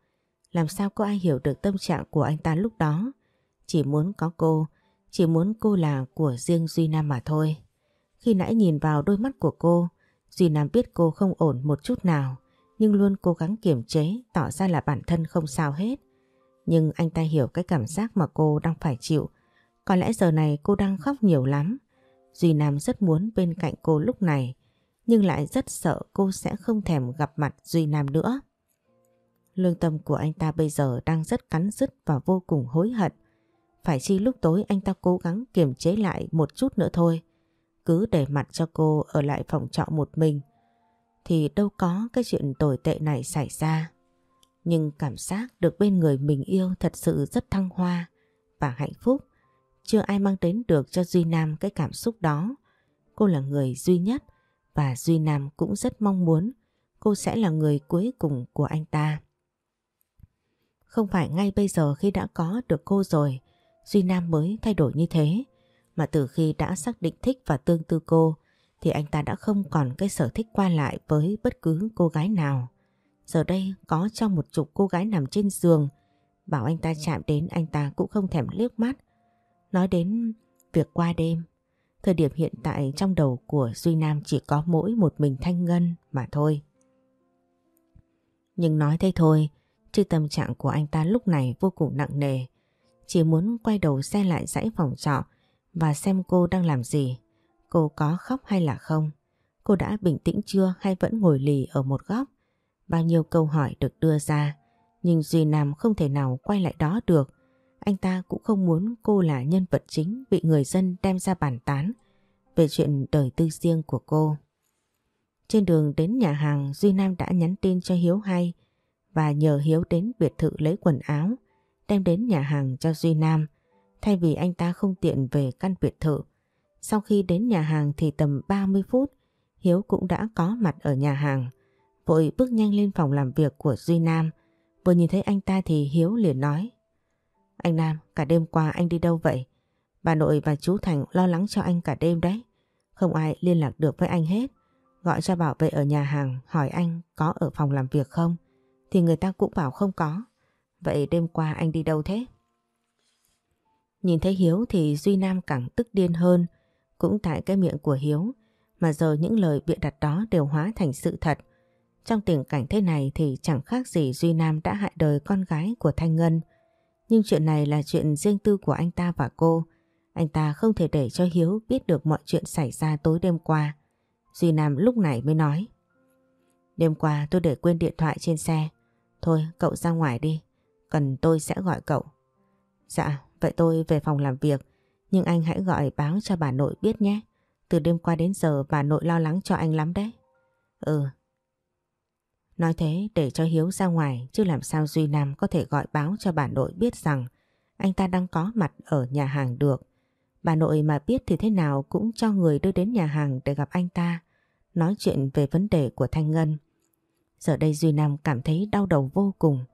Làm sao có ai hiểu được tâm trạng của anh ta lúc đó. Chỉ muốn có cô, chỉ muốn cô là của riêng Duy Nam mà thôi. Khi nãy nhìn vào đôi mắt của cô, Duy Nam biết cô không ổn một chút nào nhưng luôn cố gắng kiềm chế, tỏ ra là bản thân không sao hết. Nhưng anh ta hiểu cái cảm giác mà cô đang phải chịu. Có lẽ giờ này cô đang khóc nhiều lắm. Duy Nam rất muốn bên cạnh cô lúc này, nhưng lại rất sợ cô sẽ không thèm gặp mặt Duy Nam nữa. Lương tâm của anh ta bây giờ đang rất cắn rứt và vô cùng hối hận. Phải chi lúc tối anh ta cố gắng kiềm chế lại một chút nữa thôi. Cứ để mặt cho cô ở lại phòng trọ một mình thì đâu có cái chuyện tồi tệ này xảy ra. Nhưng cảm giác được bên người mình yêu thật sự rất thăng hoa và hạnh phúc. Chưa ai mang đến được cho Duy Nam cái cảm xúc đó. Cô là người duy nhất và Duy Nam cũng rất mong muốn cô sẽ là người cuối cùng của anh ta. Không phải ngay bây giờ khi đã có được cô rồi, Duy Nam mới thay đổi như thế, mà từ khi đã xác định thích và tương tư cô, thì anh ta đã không còn cái sở thích qua lại với bất cứ cô gái nào. Giờ đây có cho một chục cô gái nằm trên giường. Bảo anh ta chạm đến anh ta cũng không thèm liếc mắt. Nói đến việc qua đêm. Thời điểm hiện tại trong đầu của Duy Nam chỉ có mỗi một mình Thanh Ngân mà thôi. Nhưng nói thế thôi, chứ tâm trạng của anh ta lúc này vô cùng nặng nề. Chỉ muốn quay đầu xe lại dãy phòng trọ và xem cô đang làm gì. Cô có khóc hay là không? Cô đã bình tĩnh chưa hay vẫn ngồi lì ở một góc? Bao nhiêu câu hỏi được đưa ra, nhưng Duy Nam không thể nào quay lại đó được. Anh ta cũng không muốn cô là nhân vật chính bị người dân đem ra bàn tán về chuyện đời tư riêng của cô. Trên đường đến nhà hàng Duy Nam đã nhắn tin cho Hiếu hay và nhờ Hiếu đến biệt thự lấy quần áo đem đến nhà hàng cho Duy Nam thay vì anh ta không tiện về căn biệt thự. Sau khi đến nhà hàng thì tầm 30 phút, Hiếu cũng đã có mặt ở nhà hàng vội bước nhanh lên phòng làm việc của Duy Nam vừa nhìn thấy anh ta thì Hiếu liền nói, Anh Nam, cả đêm qua anh đi đâu vậy? Bà nội và chú Thành lo lắng cho anh cả đêm đấy không ai liên lạc được với anh hết Gọi cho bảo vệ ở nhà hàng, hỏi anh có ở phòng làm việc không thì người ta cũng bảo không có. Vậy đêm qua anh đi đâu thế? Nhìn thấy Hiếu thì Duy Nam càng tức điên hơn cũng tại cái miệng của Hiếu mà giờ những lời bịa đặt đó đều hóa thành sự thật. Trong tình cảnh thế này thì chẳng khác gì Duy Nam đã hại đời con gái của Thanh Ngân. Nhưng chuyện này là chuyện riêng tư của anh ta và cô. Anh ta không thể để cho Hiếu biết được mọi chuyện xảy ra tối đêm qua. Duy Nam lúc này mới nói. Đêm qua tôi để quên điện thoại trên xe. Thôi cậu ra ngoài đi. Cần tôi sẽ gọi cậu. Dạ, vậy tôi về phòng làm việc. Nhưng anh hãy gọi báo cho bà nội biết nhé. Từ đêm qua đến giờ bà nội lo lắng cho anh lắm đấy. Ừ. Nói thế để cho Hiếu ra ngoài chứ làm sao Duy Nam có thể gọi báo cho bà nội biết rằng anh ta đang có mặt ở nhà hàng được. Bà nội mà biết thì thế nào cũng cho người đưa đến nhà hàng để gặp anh ta, nói chuyện về vấn đề của Thanh Ngân. Giờ đây Duy Nam cảm thấy đau đầu vô cùng.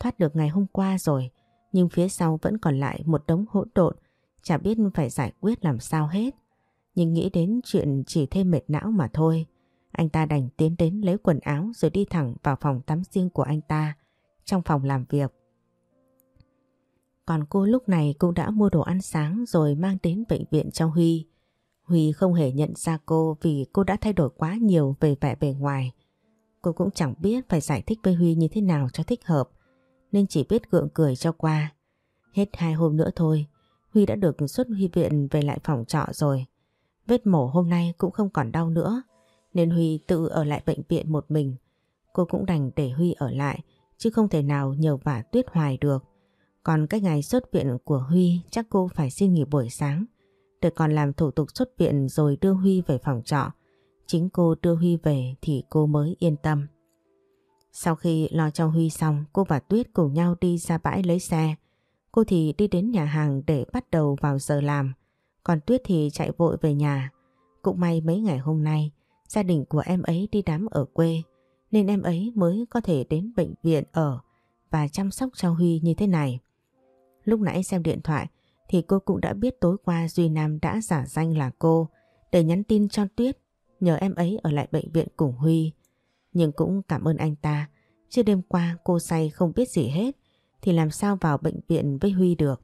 Thoát được ngày hôm qua rồi, nhưng phía sau vẫn còn lại một đống hỗn độn, chả biết phải giải quyết làm sao hết. Nhưng nghĩ đến chuyện chỉ thêm mệt não mà thôi. Anh ta đành tiến đến lấy quần áo rồi đi thẳng vào phòng tắm riêng của anh ta, trong phòng làm việc. Còn cô lúc này cũng đã mua đồ ăn sáng rồi mang đến bệnh viện cho Huy. Huy không hề nhận ra cô vì cô đã thay đổi quá nhiều về vẻ bề ngoài. Cô cũng chẳng biết phải giải thích với Huy như thế nào cho thích hợp, nên chỉ biết gượng cười cho qua. Hết hai hôm nữa thôi, Huy đã được xuất Huy viện về lại phòng trọ rồi. Vết mổ hôm nay cũng không còn đau nữa, nên Huy tự ở lại bệnh viện một mình. Cô cũng đành để Huy ở lại, chứ không thể nào nhờ vả tuyết hoài được. Còn cái ngày xuất viện của Huy chắc cô phải xin nghỉ buổi sáng để còn làm thủ tục xuất viện rồi đưa Huy về phòng trọ. Chính cô đưa Huy về thì cô mới yên tâm. Sau khi lo cho Huy xong, cô và Tuyết cùng nhau đi ra bãi lấy xe. Cô thì đi đến nhà hàng để bắt đầu vào giờ làm. Còn Tuyết thì chạy vội về nhà. Cũng may mấy ngày hôm nay, gia đình của em ấy đi đám ở quê, nên em ấy mới có thể đến bệnh viện ở và chăm sóc cho Huy như thế này. Lúc nãy xem điện thoại thì cô cũng đã biết tối qua Duy Nam đã giả danh là cô để nhắn tin cho Tuyết nhờ em ấy ở lại bệnh viện cùng Huy. Nhưng cũng cảm ơn anh ta, chứ đêm qua cô say không biết gì hết thì làm sao vào bệnh viện với Huy được.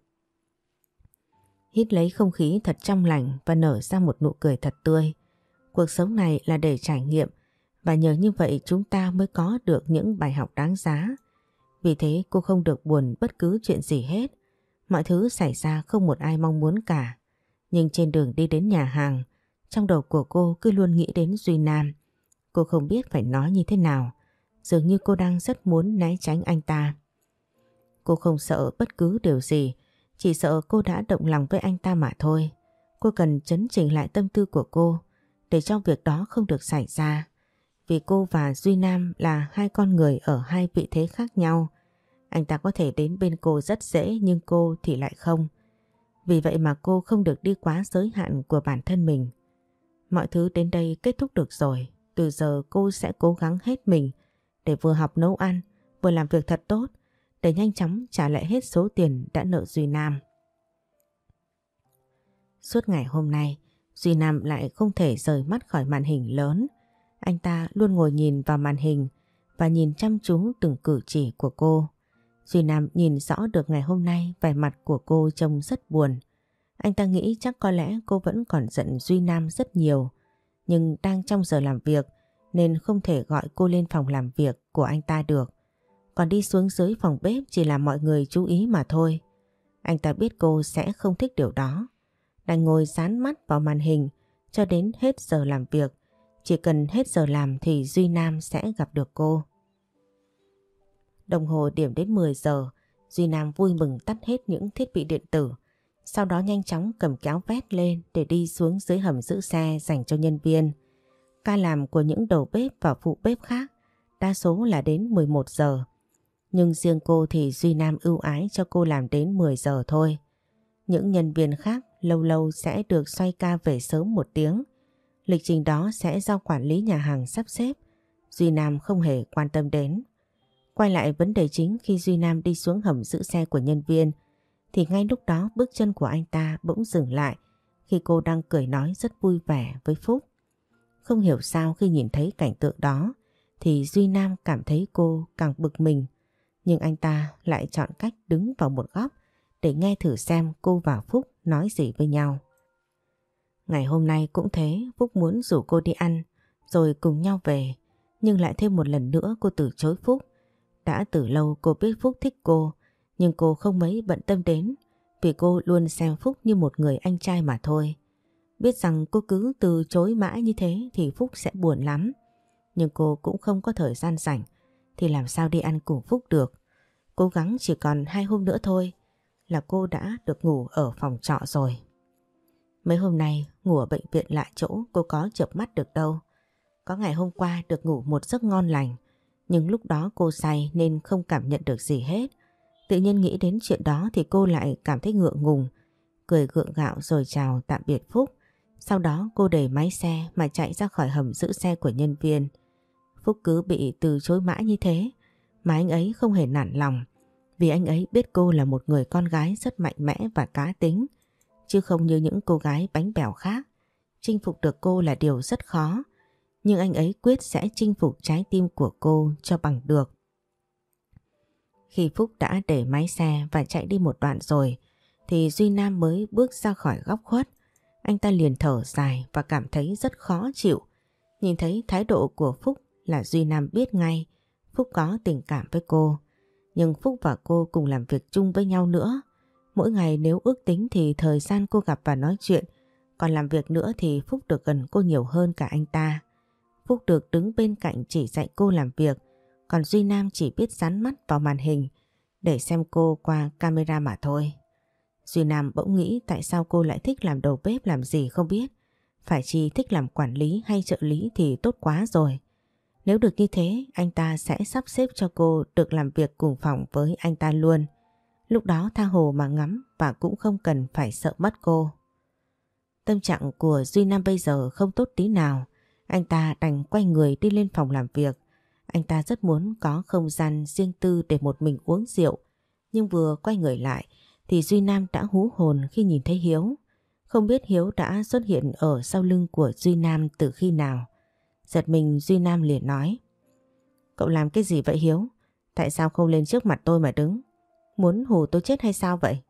Hít lấy không khí thật trong lành và nở ra một nụ cười thật tươi. Cuộc sống này là để trải nghiệm và nhờ như vậy chúng ta mới có được những bài học đáng giá. Vì thế cô không được buồn bất cứ chuyện gì hết Mọi thứ xảy ra không một ai mong muốn cả. Nhưng trên đường đi đến nhà hàng, trong đầu của cô cứ luôn nghĩ đến Duy Nam. Cô không biết phải nói như thế nào. Dường như cô đang rất muốn né tránh anh ta. Cô không sợ bất cứ điều gì, chỉ sợ cô đã động lòng với anh ta mà thôi. Cô cần chấn chỉnh lại tâm tư của cô để cho việc đó không được xảy ra. Vì cô và Duy Nam là hai con người ở hai vị thế khác nhau anh ta có thể đến bên cô rất dễ nhưng cô thì lại không. Vì vậy mà cô không được đi quá giới hạn của bản thân mình. Mọi thứ đến đây kết thúc được rồi. Từ giờ cô sẽ cố gắng hết mình để vừa học nấu ăn, vừa làm việc thật tốt để nhanh chóng trả lại hết số tiền đã nợ Duy Nam. Suốt ngày hôm nay, Duy Nam lại không thể rời mắt khỏi màn hình lớn. Anh ta luôn ngồi nhìn vào màn hình và nhìn chăm chú từng cử chỉ của cô. Duy Nam nhìn rõ được ngày hôm nay vẻ mặt của cô trông rất buồn. Anh ta nghĩ chắc có lẽ cô vẫn còn giận Duy Nam rất nhiều, nhưng đang trong giờ làm việc nên không thể gọi cô lên phòng làm việc của anh ta được. Còn đi xuống dưới phòng bếp chỉ là mọi người chú ý mà thôi. Anh ta biết cô sẽ không thích điều đó. Đành ngồi dán mắt vào màn hình cho đến hết giờ làm việc. Chỉ cần hết giờ làm thì Duy Nam sẽ gặp được cô. Đồng hồ điểm đến 10 giờ, Duy Nam vui mừng tắt hết những thiết bị điện tử. Sau đó nhanh chóng cầm kéo vét lên để đi xuống dưới hầm giữ xe dành cho nhân viên. Ca làm của những đầu bếp và phụ bếp khác đa số là đến 11 giờ. Nhưng riêng cô thì Duy Nam ưu ái cho cô làm đến 10 giờ thôi. Những nhân viên khác lâu lâu sẽ được xoay ca về sớm một tiếng. Lịch trình đó sẽ do quản lý nhà hàng sắp xếp. Duy Nam không hề quan tâm đến. Quay lại vấn đề chính khi Duy Nam đi xuống hầm giữ xe của nhân viên, thì ngay lúc đó bước chân của anh ta bỗng dừng lại khi cô đang cười nói rất vui vẻ với Phúc. Không hiểu sao khi nhìn thấy cảnh tượng đó, thì Duy Nam cảm thấy cô càng bực mình nhưng anh ta lại chọn cách đứng vào một góc để nghe thử xem cô và Phúc nói gì với nhau. Ngày hôm nay cũng thế, Phúc muốn rủ cô đi ăn rồi cùng nhau về nhưng lại thêm một lần nữa cô từ chối Phúc đã từ lâu cô biết Phúc thích cô, nhưng cô không mấy bận tâm đến vì cô luôn xem Phúc như một người anh trai mà thôi. Biết rằng cô cứ từ chối mãi như thế thì Phúc sẽ buồn lắm. Nhưng cô cũng không có thời gian rảnh thì làm sao đi ăn cùng Phúc được. Cố gắng chỉ còn hai hôm nữa thôi là cô đã được ngủ ở phòng trọ rồi. Mấy hôm nay ngủ ở bệnh viện lại chỗ cô có chợp mắt được đâu. Có ngày hôm qua được ngủ một giấc ngon lành nhưng lúc đó cô say nên không cảm nhận được gì hết. Tự nhiên nghĩ đến chuyện đó thì cô lại cảm thấy ngượng ngùng, cười gượng gạo rồi chào tạm biệt Phúc. Sau đó cô đẩy máy xe mà chạy ra khỏi hầm giữ xe của nhân viên. Phúc cứ bị từ chối mãi như thế mà anh ấy không hề nản lòng vì anh ấy biết cô là một người con gái rất mạnh mẽ và cá tính, chứ không như những cô gái bánh bèo khác. Chinh phục được cô là điều rất khó, nhưng anh ấy quyết sẽ chinh phục trái tim của cô cho bằng được. Khi Phúc đã để máy xe và chạy đi một đoạn rồi, thì Duy Nam mới bước ra khỏi góc khuất. Anh ta liền thở dài và cảm thấy rất khó chịu. Nhìn thấy thái độ của Phúc là Duy Nam biết ngay, Phúc có tình cảm với cô. Nhưng Phúc và cô cùng làm việc chung với nhau nữa. Mỗi ngày nếu ước tính thì thời gian cô gặp và nói chuyện, còn làm việc nữa thì Phúc được gần cô nhiều hơn cả anh ta. Phúc được đứng bên cạnh chỉ dạy cô làm việc, còn Duy Nam chỉ biết dán mắt vào màn hình để xem cô qua camera mà thôi. Duy Nam bỗng nghĩ tại sao cô lại thích làm đầu bếp làm gì không biết. Phải chi thích làm quản lý hay trợ lý thì tốt quá rồi. Nếu được như thế, anh ta sẽ sắp xếp cho cô được làm việc cùng phòng với anh ta luôn. Lúc đó tha hồ mà ngắm và cũng không cần phải sợ mất cô. Tâm trạng của Duy Nam bây giờ không tốt tí nào. Anh ta đành quay người đi lên phòng làm việc. Anh ta rất muốn có không gian riêng tư để một mình uống rượu. Nhưng vừa quay người lại thì Duy Nam đã hú hồn khi nhìn thấy Hiếu. Không biết Hiếu đã xuất hiện ở sau lưng của Duy Nam từ khi nào. Giật mình Duy Nam liền nói. Cậu làm cái gì vậy Hiếu? Tại sao không lên trước mặt tôi mà đứng? Muốn hù tôi chết hay sao vậy?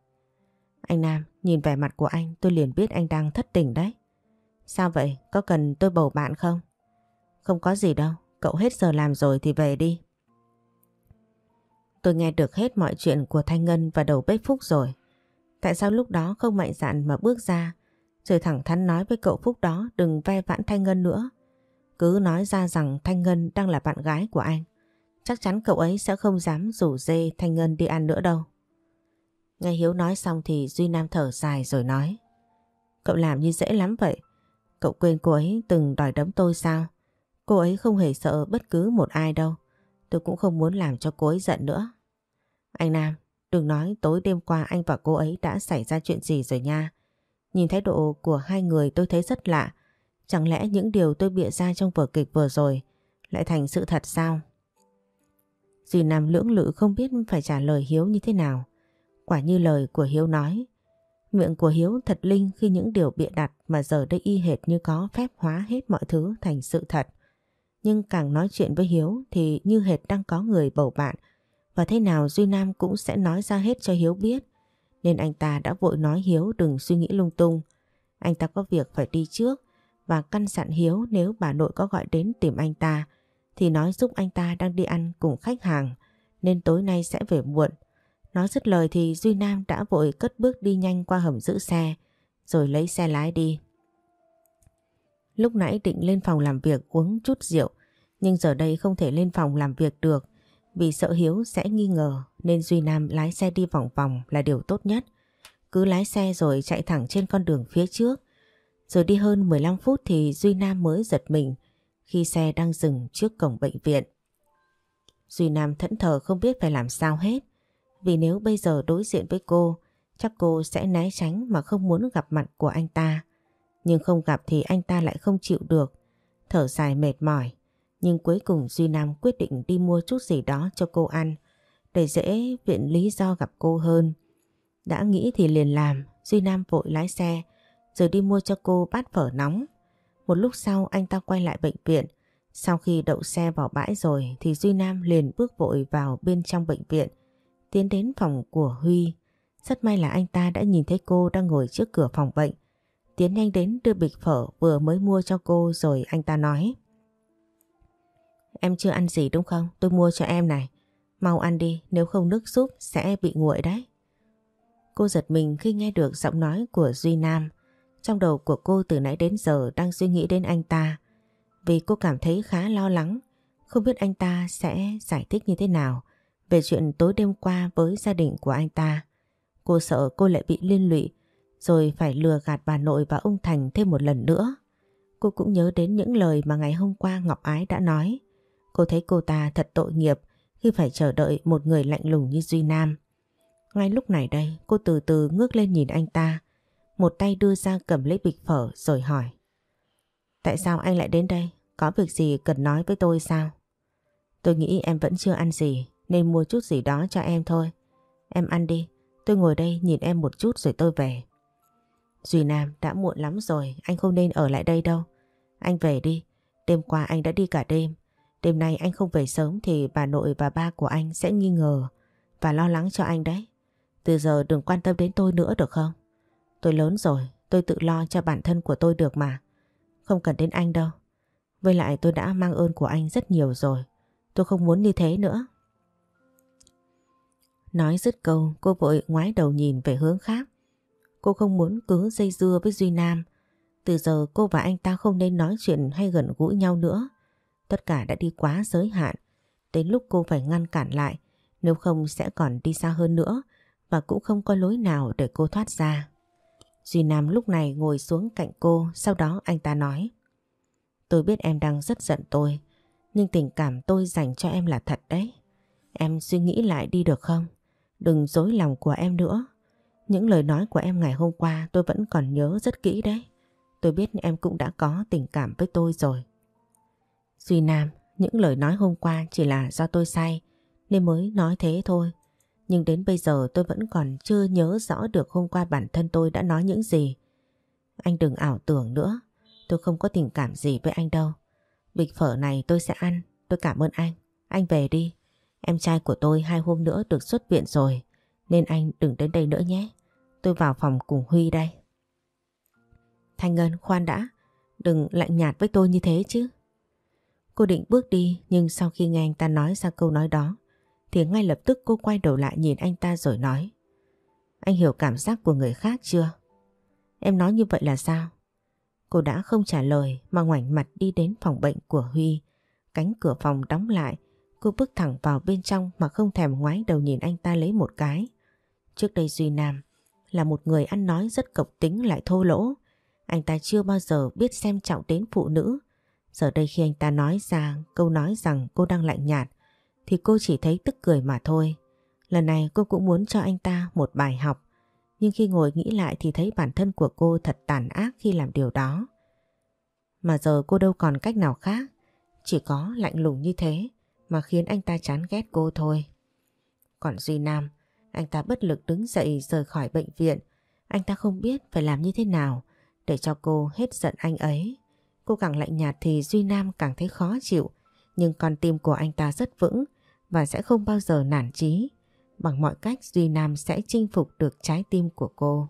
Anh Nam, nhìn vẻ mặt của anh tôi liền biết anh đang thất tình đấy. Sao vậy? Có cần tôi bầu bạn không? Không có gì đâu. Cậu hết giờ làm rồi thì về đi. Tôi nghe được hết mọi chuyện của Thanh Ngân và đầu bếp Phúc rồi. Tại sao lúc đó không mạnh dạn mà bước ra rồi thẳng thắn nói với cậu Phúc đó đừng ve vãn Thanh Ngân nữa. Cứ nói ra rằng Thanh Ngân đang là bạn gái của anh. Chắc chắn cậu ấy sẽ không dám rủ dê Thanh Ngân đi ăn nữa đâu. Nghe Hiếu nói xong thì Duy Nam thở dài rồi nói. Cậu làm như dễ lắm vậy. Cậu quên cô ấy từng đòi đấm tôi sao? Cô ấy không hề sợ bất cứ một ai đâu. Tôi cũng không muốn làm cho cô ấy giận nữa. Anh Nam, đừng nói tối đêm qua anh và cô ấy đã xảy ra chuyện gì rồi nha. Nhìn thái độ của hai người tôi thấy rất lạ. Chẳng lẽ những điều tôi bịa ra trong vở kịch vừa rồi lại thành sự thật sao? Dì Nam lưỡng lự không biết phải trả lời Hiếu như thế nào. Quả như lời của Hiếu nói, Miệng của Hiếu thật linh khi những điều bịa đặt mà giờ đây y hệt như có phép hóa hết mọi thứ thành sự thật. Nhưng càng nói chuyện với Hiếu thì như hệt đang có người bầu bạn và thế nào Duy Nam cũng sẽ nói ra hết cho Hiếu biết. Nên anh ta đã vội nói Hiếu đừng suy nghĩ lung tung. Anh ta có việc phải đi trước và căn dặn Hiếu nếu bà nội có gọi đến tìm anh ta, thì nói giúp anh ta đang đi ăn cùng khách hàng, nên tối nay sẽ về muộn. Nói dứt lời thì Duy Nam đã vội cất bước đi nhanh qua hầm giữ xe, rồi lấy xe lái đi. Lúc nãy định lên phòng làm việc uống chút rượu, nhưng giờ đây không thể lên phòng làm việc được, vì sợ Hiếu sẽ nghi ngờ nên Duy Nam lái xe đi vòng vòng là điều tốt nhất. Cứ lái xe rồi chạy thẳng trên con đường phía trước. Rồi đi hơn 15 phút thì Duy Nam mới giật mình khi xe đang dừng trước cổng bệnh viện. Duy Nam thẫn thờ không biết phải làm sao hết. Vì nếu bây giờ đối diện với cô, chắc cô sẽ né tránh mà không muốn gặp mặt của anh ta. Nhưng không gặp thì anh ta lại không chịu được. Thở dài mệt mỏi. Nhưng cuối cùng Duy Nam quyết định đi mua chút gì đó cho cô ăn. Để dễ viện lý do gặp cô hơn. Đã nghĩ thì liền làm. Duy Nam vội lái xe. Rồi đi mua cho cô bát phở nóng. Một lúc sau anh ta quay lại bệnh viện. Sau khi đậu xe vào bãi rồi thì Duy Nam liền bước vội vào bên trong bệnh viện. Tiến đến phòng của Huy. Rất may là anh ta đã nhìn thấy cô đang ngồi trước cửa phòng bệnh. Tiến nhanh đến đưa bịch phở vừa mới mua cho cô rồi anh ta nói. Em chưa ăn gì đúng không? Tôi mua cho em này. Mau ăn đi, nếu không nước súp sẽ bị nguội đấy. Cô giật mình khi nghe được giọng nói của Duy Nam. Trong đầu của cô từ nãy đến giờ đang suy nghĩ đến anh ta. Vì cô cảm thấy khá lo lắng, không biết anh ta sẽ giải thích như thế nào về chuyện tối đêm qua với gia đình của anh ta. Cô sợ cô lại bị liên lụy rồi phải lừa gạt bà nội và ông Thành thêm một lần nữa. Cô cũng nhớ đến những lời mà ngày hôm qua Ngọc Ái đã nói. Cô thấy cô ta thật tội nghiệp khi phải chờ đợi một người lạnh lùng như Duy Nam. Ngay lúc này đây cô từ từ ngước lên nhìn anh ta. Một tay đưa ra cầm lấy bịch phở rồi hỏi. Tại sao anh lại đến đây? Có việc gì cần nói với tôi sao? Tôi nghĩ em vẫn chưa ăn gì nên mua chút gì đó cho em thôi. Em ăn đi, tôi ngồi đây nhìn em một chút rồi tôi về. Duy Nam đã muộn lắm rồi, anh không nên ở lại đây đâu. Anh về đi, đêm qua anh đã đi cả đêm. Đêm nay anh không về sớm thì bà nội và ba của anh sẽ nghi ngờ và lo lắng cho anh đấy. Từ giờ đừng quan tâm đến tôi nữa được không? Tôi lớn rồi, tôi tự lo cho bản thân của tôi được mà. Không cần đến anh đâu. Với lại tôi đã mang ơn của anh rất nhiều rồi. Tôi không muốn như thế nữa. Nói dứt câu, cô vội ngoái đầu nhìn về hướng khác. Cô không muốn cứ dây dưa với Duy Nam. Từ giờ cô và anh ta không nên nói chuyện hay gần gũi nhau nữa. Tất cả đã đi quá giới hạn. Đến lúc cô phải ngăn cản lại, nếu không sẽ còn đi xa hơn nữa và cũng không có lối nào để cô thoát ra. Duy Nam lúc này ngồi xuống cạnh cô, sau đó anh ta nói. Tôi biết em đang rất giận tôi, nhưng tình cảm tôi dành cho em là thật đấy. Em suy nghĩ lại đi được không? Đừng dối lòng của em nữa. Những lời nói của em ngày hôm qua tôi vẫn còn nhớ rất kỹ đấy. Tôi biết em cũng đã có tình cảm với tôi rồi. Duy Nam, những lời nói hôm qua chỉ là do tôi say nên mới nói thế thôi. Nhưng đến bây giờ tôi vẫn còn chưa nhớ rõ được hôm qua bản thân tôi đã nói những gì. Anh đừng ảo tưởng nữa. Tôi không có tình cảm gì với anh đâu. Bịch phở này tôi sẽ ăn. Tôi cảm ơn anh. Anh về đi. Em trai của tôi hai hôm nữa được xuất viện rồi. Nên anh đừng đến đây nữa nhé. Tôi vào phòng cùng Huy đây. Thanh Ngân, khoan đã. Đừng lạnh nhạt với tôi như thế chứ. Cô định bước đi, nhưng sau khi nghe anh ta nói ra câu nói đó thì ngay lập tức cô quay đầu lại nhìn anh ta rồi nói Anh hiểu cảm giác của người khác chưa? Em nói như vậy là sao? Cô đã không trả lời mà ngoảnh mặt đi đến phòng bệnh của Huy. Cánh cửa phòng đóng lại, cô bước thẳng vào bên trong mà không thèm ngoái đầu nhìn anh ta lấy một cái. Trước đây Duy Nam là một người ăn nói rất cộc tính lại thô lỗ. Anh ta chưa bao giờ biết xem trọng đến phụ nữ. Giờ đây khi anh ta nói ra câu nói rằng cô đang lạnh nhạt thì cô chỉ thấy tức cười mà thôi. Lần này cô cũng muốn cho anh ta một bài học. Nhưng khi ngồi nghĩ lại thì thấy bản thân của cô thật tàn ác khi làm điều đó. Mà giờ cô đâu còn cách nào khác. Chỉ có lạnh lùng như thế mà khiến anh ta chán ghét cô thôi. Còn Duy Nam, anh ta bất lực đứng dậy rời khỏi bệnh viện. Anh ta không biết phải làm như thế nào để cho cô hết giận anh ấy. Cô càng lạnh nhạt thì Duy Nam càng thấy khó chịu. Nhưng con tim của anh ta rất vững và sẽ không bao giờ nản chí. Bằng mọi cách Duy Nam sẽ chinh phục được trái tim của cô.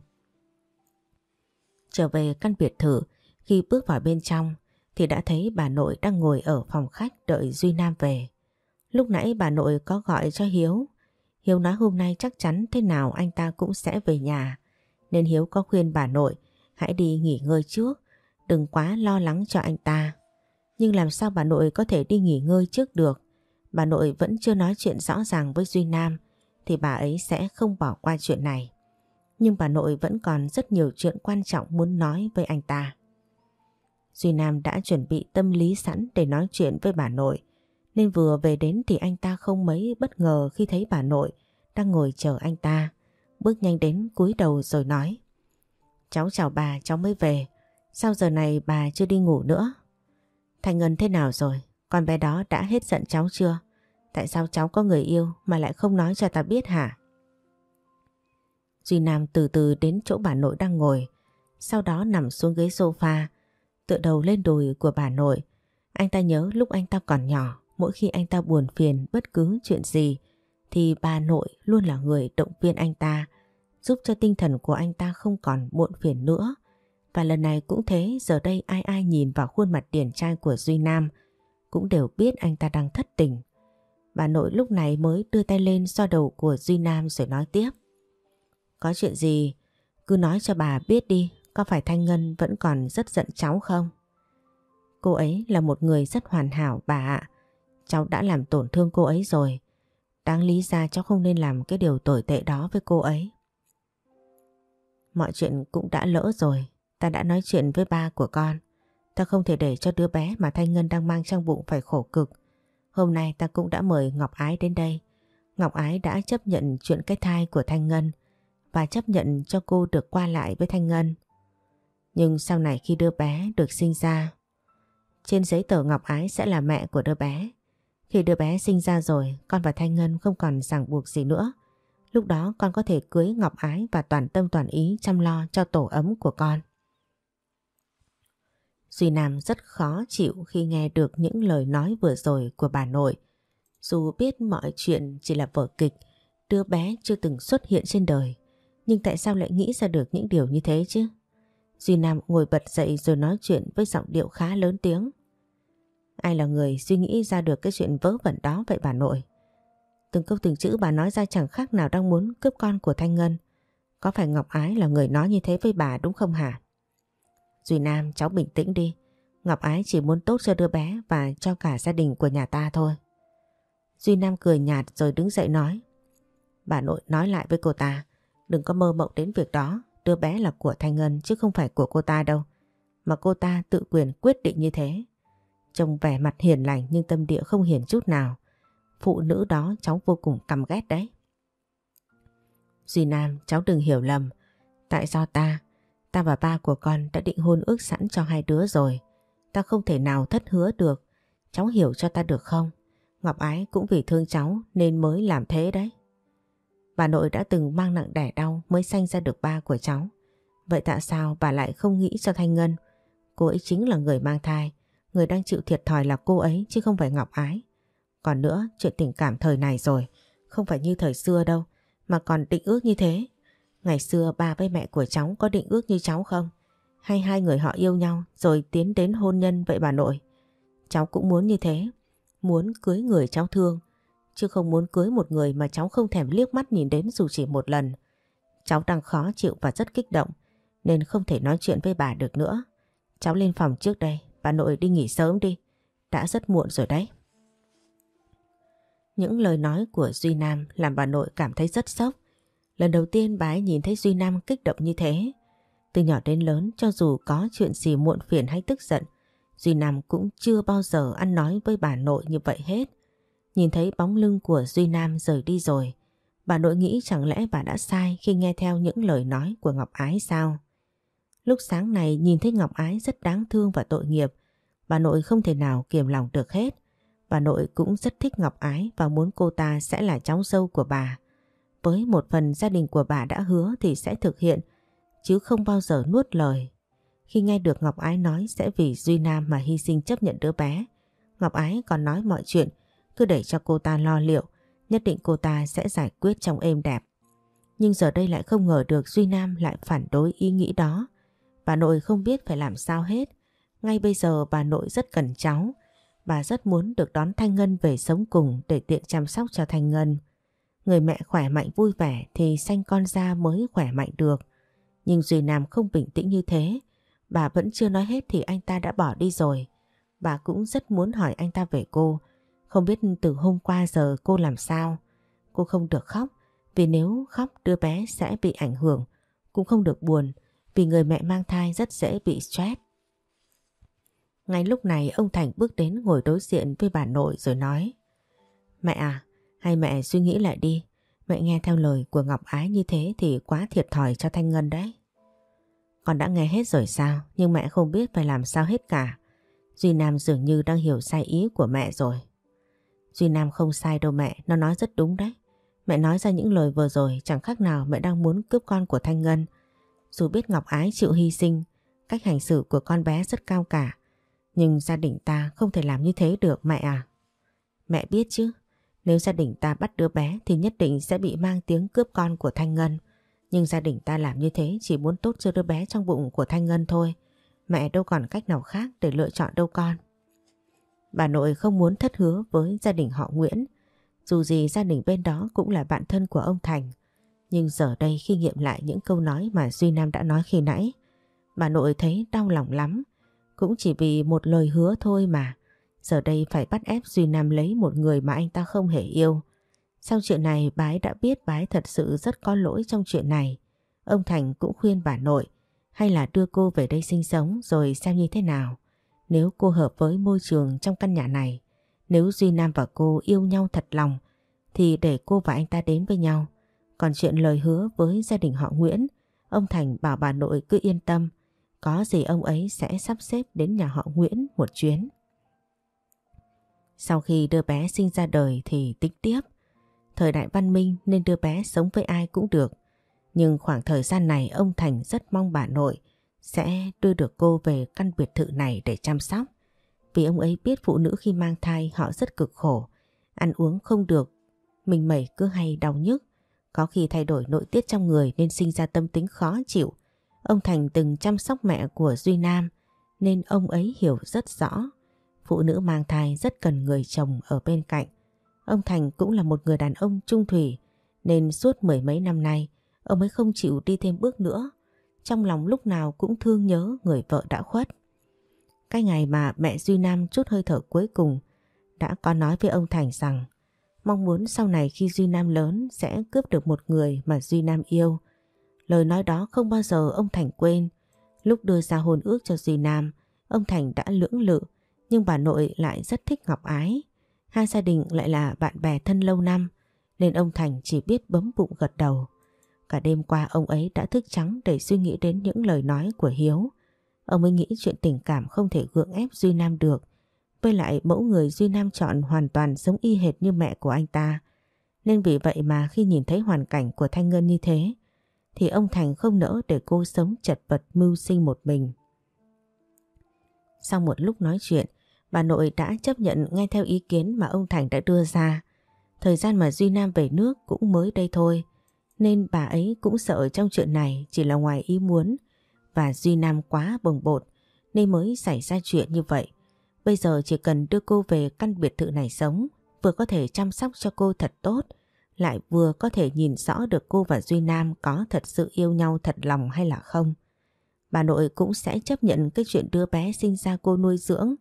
Trở về căn biệt thự, khi bước vào bên trong thì đã thấy bà nội đang ngồi ở phòng khách đợi Duy Nam về. Lúc nãy bà nội có gọi cho Hiếu. Hiếu nói hôm nay chắc chắn thế nào anh ta cũng sẽ về nhà. Nên Hiếu có khuyên bà nội hãy đi nghỉ ngơi trước, đừng quá lo lắng cho anh ta. Nhưng làm sao bà nội có thể đi nghỉ ngơi trước được? Bà nội vẫn chưa nói chuyện rõ ràng với Duy Nam thì bà ấy sẽ không bỏ qua chuyện này. Nhưng bà nội vẫn còn rất nhiều chuyện quan trọng muốn nói với anh ta. Duy Nam đã chuẩn bị tâm lý sẵn để nói chuyện với bà nội. Nên vừa về đến thì anh ta không mấy bất ngờ khi thấy bà nội đang ngồi chờ anh ta. Bước nhanh đến cúi đầu rồi nói. Cháu chào bà, cháu mới về. Sao giờ này bà chưa đi ngủ nữa? Thành Ngân thế nào rồi? Con bé đó đã hết giận cháu chưa? Tại sao cháu có người yêu mà lại không nói cho ta biết hả? Duy Nam từ từ đến chỗ bà nội đang ngồi, sau đó nằm xuống ghế sofa, tựa đầu lên đùi của bà nội. Anh ta nhớ lúc anh ta còn nhỏ, mỗi khi anh ta buồn phiền bất cứ chuyện gì, thì bà nội luôn là người động viên anh ta, giúp cho tinh thần của anh ta không còn muộn phiền nữa. Và lần này cũng thế, giờ đây ai ai nhìn vào khuôn mặt điển trai của Duy Nam cũng đều biết anh ta đang thất tình. Bà nội lúc này mới đưa tay lên so đầu của Duy Nam rồi nói tiếp. Có chuyện gì cứ nói cho bà biết đi, có phải Thanh Ngân vẫn còn rất giận cháu không? Cô ấy là một người rất hoàn hảo bà ạ. Cháu đã làm tổn thương cô ấy rồi. Đáng lý ra cháu không nên làm cái điều tồi tệ đó với cô ấy. Mọi chuyện cũng đã lỡ rồi. Ta đã nói chuyện với ba của con. Ta không thể để cho đứa bé mà Thanh Ngân đang mang trong bụng phải khổ cực. Hôm nay ta cũng đã mời Ngọc Ái đến đây. Ngọc Ái đã chấp nhận chuyện cái thai của Thanh Ngân và chấp nhận cho cô được qua lại với Thanh Ngân. Nhưng sau này khi đứa bé được sinh ra, trên giấy tờ Ngọc Ái sẽ là mẹ của đứa bé. Khi đứa bé sinh ra rồi, con và Thanh Ngân không còn ràng buộc gì nữa. Lúc đó con có thể cưới Ngọc Ái và toàn tâm toàn ý chăm lo cho tổ ấm của con. Duy Nam rất khó chịu khi nghe được những lời nói vừa rồi của bà nội. Dù biết mọi chuyện chỉ là vở kịch, đứa bé chưa từng xuất hiện trên đời. Nhưng tại sao lại nghĩ ra được những điều như thế chứ? Duy Nam ngồi bật dậy rồi nói chuyện với giọng điệu khá lớn tiếng. Ai là người suy nghĩ ra được cái chuyện vớ vẩn đó vậy bà nội? Từng câu từng chữ bà nói ra chẳng khác nào đang muốn cướp con của Thanh Ngân. Có phải Ngọc Ái là người nói như thế với bà đúng không hả? Duy Nam cháu bình tĩnh đi. Ngọc Ái chỉ muốn tốt cho đứa bé và cho cả gia đình của nhà ta thôi. Duy Nam cười nhạt rồi đứng dậy nói. Bà nội nói lại với cô ta. Đừng có mơ mộng đến việc đó. Đứa bé là của Thanh Ngân chứ không phải của cô ta đâu. Mà cô ta tự quyền quyết định như thế. Trông vẻ mặt hiền lành nhưng tâm địa không hiền chút nào. Phụ nữ đó cháu vô cùng căm ghét đấy. Duy Nam cháu đừng hiểu lầm. Tại sao ta, ta và ba của con đã định hôn ước sẵn cho hai đứa rồi. Ta không thể nào thất hứa được. Cháu hiểu cho ta được không? Ngọc Ái cũng vì thương cháu nên mới làm thế đấy. Bà nội đã từng mang nặng đẻ đau mới sanh ra được ba của cháu. Vậy tại sao bà lại không nghĩ cho Thanh Ngân? Cô ấy chính là người mang thai. Người đang chịu thiệt thòi là cô ấy chứ không phải Ngọc Ái. Còn nữa, chuyện tình cảm thời này rồi. Không phải như thời xưa đâu. Mà còn định ước như thế. Ngày xưa ba với mẹ của cháu có định ước như cháu không? Hay hai người họ yêu nhau rồi tiến đến hôn nhân vậy bà nội? Cháu cũng muốn như thế. Muốn cưới người cháu thương chứ không muốn cưới một người mà cháu không thèm liếc mắt nhìn đến dù chỉ một lần. Cháu đang khó chịu và rất kích động nên không thể nói chuyện với bà được nữa. Cháu lên phòng trước đây, bà nội đi nghỉ sớm đi, đã rất muộn rồi đấy. Những lời nói của Duy Nam làm bà nội cảm thấy rất sốc. Lần đầu tiên bà ấy nhìn thấy Duy Nam kích động như thế. Từ nhỏ đến lớn cho dù có chuyện gì muộn phiền hay tức giận, Duy Nam cũng chưa bao giờ ăn nói với bà nội như vậy hết. Nhìn thấy bóng lưng của Duy Nam rời đi rồi, bà nội nghĩ chẳng lẽ bà đã sai khi nghe theo những lời nói của Ngọc Ái sao? Lúc sáng này nhìn thấy Ngọc Ái rất đáng thương và tội nghiệp, bà nội không thể nào kiềm lòng được hết. Bà nội cũng rất thích Ngọc Ái và muốn cô ta sẽ là cháu dâu của bà. Với một phần gia đình của bà đã hứa thì sẽ thực hiện, chứ không bao giờ nuốt lời. Khi nghe được Ngọc Ái nói sẽ vì Duy Nam mà hy sinh chấp nhận đứa bé, Ngọc Ái còn nói mọi chuyện cứ để cho cô ta lo liệu, nhất định cô ta sẽ giải quyết trong êm đẹp. Nhưng giờ đây lại không ngờ được Duy Nam lại phản đối ý nghĩ đó. Bà nội không biết phải làm sao hết. Ngay bây giờ bà nội rất cần cháu. Bà rất muốn được đón Thanh Ngân về sống cùng để tiện chăm sóc cho Thanh Ngân. Người mẹ khỏe mạnh vui vẻ thì sanh con ra mới khỏe mạnh được. Nhưng Duy Nam không bình tĩnh như thế. Bà vẫn chưa nói hết thì anh ta đã bỏ đi rồi. Bà cũng rất muốn hỏi anh ta về cô. Không biết từ hôm qua giờ cô làm sao. Cô không được khóc vì nếu khóc đứa bé sẽ bị ảnh hưởng. Cũng không được buồn vì người mẹ mang thai rất dễ bị stress. Ngay lúc này ông Thành bước đến ngồi đối diện với bà nội rồi nói Mẹ à, hay mẹ suy nghĩ lại đi. Mẹ nghe theo lời của Ngọc Ái như thế thì quá thiệt thòi cho Thanh Ngân đấy. Con đã nghe hết rồi sao, nhưng mẹ không biết phải làm sao hết cả. Duy Nam dường như đang hiểu sai ý của mẹ rồi. Duy Nam không sai đâu mẹ, nó nói rất đúng đấy. Mẹ nói ra những lời vừa rồi chẳng khác nào mẹ đang muốn cướp con của Thanh Ngân. Dù biết Ngọc Ái chịu hy sinh, cách hành xử của con bé rất cao cả. Nhưng gia đình ta không thể làm như thế được mẹ à. Mẹ biết chứ, nếu gia đình ta bắt đứa bé thì nhất định sẽ bị mang tiếng cướp con của Thanh Ngân. Nhưng gia đình ta làm như thế chỉ muốn tốt cho đứa bé trong bụng của Thanh Ngân thôi. Mẹ đâu còn cách nào khác để lựa chọn đâu con. Bà nội không muốn thất hứa với gia đình họ Nguyễn. Dù gì gia đình bên đó cũng là bạn thân của ông Thành. Nhưng giờ đây khi nghiệm lại những câu nói mà Duy Nam đã nói khi nãy, bà nội thấy đau lòng lắm. Cũng chỉ vì một lời hứa thôi mà. Giờ đây phải bắt ép Duy Nam lấy một người mà anh ta không hề yêu. Sau chuyện này bái đã biết bái thật sự rất có lỗi trong chuyện này. Ông Thành cũng khuyên bà nội hay là đưa cô về đây sinh sống rồi xem như thế nào. Nếu cô hợp với môi trường trong căn nhà này, nếu Duy Nam và cô yêu nhau thật lòng thì để cô và anh ta đến với nhau. Còn chuyện lời hứa với gia đình họ Nguyễn, ông Thành bảo bà nội cứ yên tâm, có gì ông ấy sẽ sắp xếp đến nhà họ Nguyễn một chuyến. Sau khi đưa bé sinh ra đời thì tính tiếp. Thời đại văn minh nên đưa bé sống với ai cũng được. Nhưng khoảng thời gian này ông Thành rất mong bà nội sẽ đưa được cô về căn biệt thự này để chăm sóc. Vì ông ấy biết phụ nữ khi mang thai họ rất cực khổ, ăn uống không được, mình mẩy cứ hay đau nhức. Có khi thay đổi nội tiết trong người nên sinh ra tâm tính khó chịu. Ông Thành từng chăm sóc mẹ của Duy Nam nên ông ấy hiểu rất rõ. Phụ nữ mang thai rất cần người chồng ở bên cạnh. Ông Thành cũng là một người đàn ông trung thủy nên suốt mười mấy năm nay ông ấy không chịu đi thêm bước nữa. Trong lòng lúc nào cũng thương nhớ người vợ đã khuất. Cái ngày mà mẹ Duy Nam chút hơi thở cuối cùng đã có nói với ông Thành rằng mong muốn sau này khi Duy Nam lớn sẽ cướp được một người mà Duy Nam yêu. Lời nói đó không bao giờ ông Thành quên. Lúc đưa ra hôn ước cho Duy Nam, ông Thành đã lưỡng lự nhưng bà nội lại rất thích Ngọc Ái. Hai gia đình lại là bạn bè thân lâu năm nên ông Thành chỉ biết bấm bụng gật đầu. Cả đêm qua ông ấy đã thức trắng để suy nghĩ đến những lời nói của Hiếu. Ông ấy nghĩ chuyện tình cảm không thể gượng ép Duy Nam được. Với lại mẫu người Duy Nam chọn hoàn toàn giống y hệt như mẹ của anh ta. Nên vì vậy mà khi nhìn thấy hoàn cảnh của Thanh Ngân như thế thì ông Thành không nỡ để cô sống chật vật mưu sinh một mình. Sau một lúc nói chuyện, bà nội đã chấp nhận nghe theo ý kiến mà ông Thành đã đưa ra. Thời gian mà Duy Nam về nước cũng mới đây thôi, nên bà ấy cũng sợ trong chuyện này chỉ là ngoài ý muốn và Duy Nam quá bồng bột nên mới xảy ra chuyện như vậy. Bây giờ chỉ cần đưa cô về căn biệt thự này sống, vừa có thể chăm sóc cho cô thật tốt, lại vừa có thể nhìn rõ được cô và Duy Nam có thật sự yêu nhau thật lòng hay là không. Bà nội cũng sẽ chấp nhận cái chuyện đưa bé sinh ra cô nuôi dưỡng,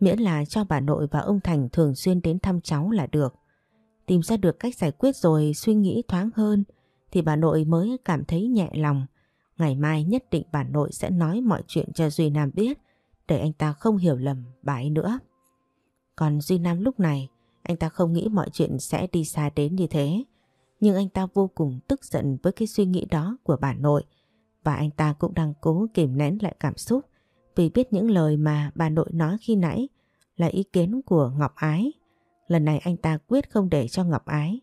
miễn là cho bà nội và ông Thành thường xuyên đến thăm cháu là được. Tìm ra được cách giải quyết rồi suy nghĩ thoáng hơn, thì bà nội mới cảm thấy nhẹ lòng. Ngày mai nhất định bà nội sẽ nói mọi chuyện cho Duy Nam biết, để anh ta không hiểu lầm bà ấy nữa. Còn Duy Nam lúc này, anh ta không nghĩ mọi chuyện sẽ đi xa đến như thế. Nhưng anh ta vô cùng tức giận với cái suy nghĩ đó của bà nội, và anh ta cũng đang cố kìm nén lại cảm xúc vì biết những lời mà bà nội nói khi nãy là ý kiến của Ngọc Ái. Lần này anh ta quyết không để cho Ngọc Ái.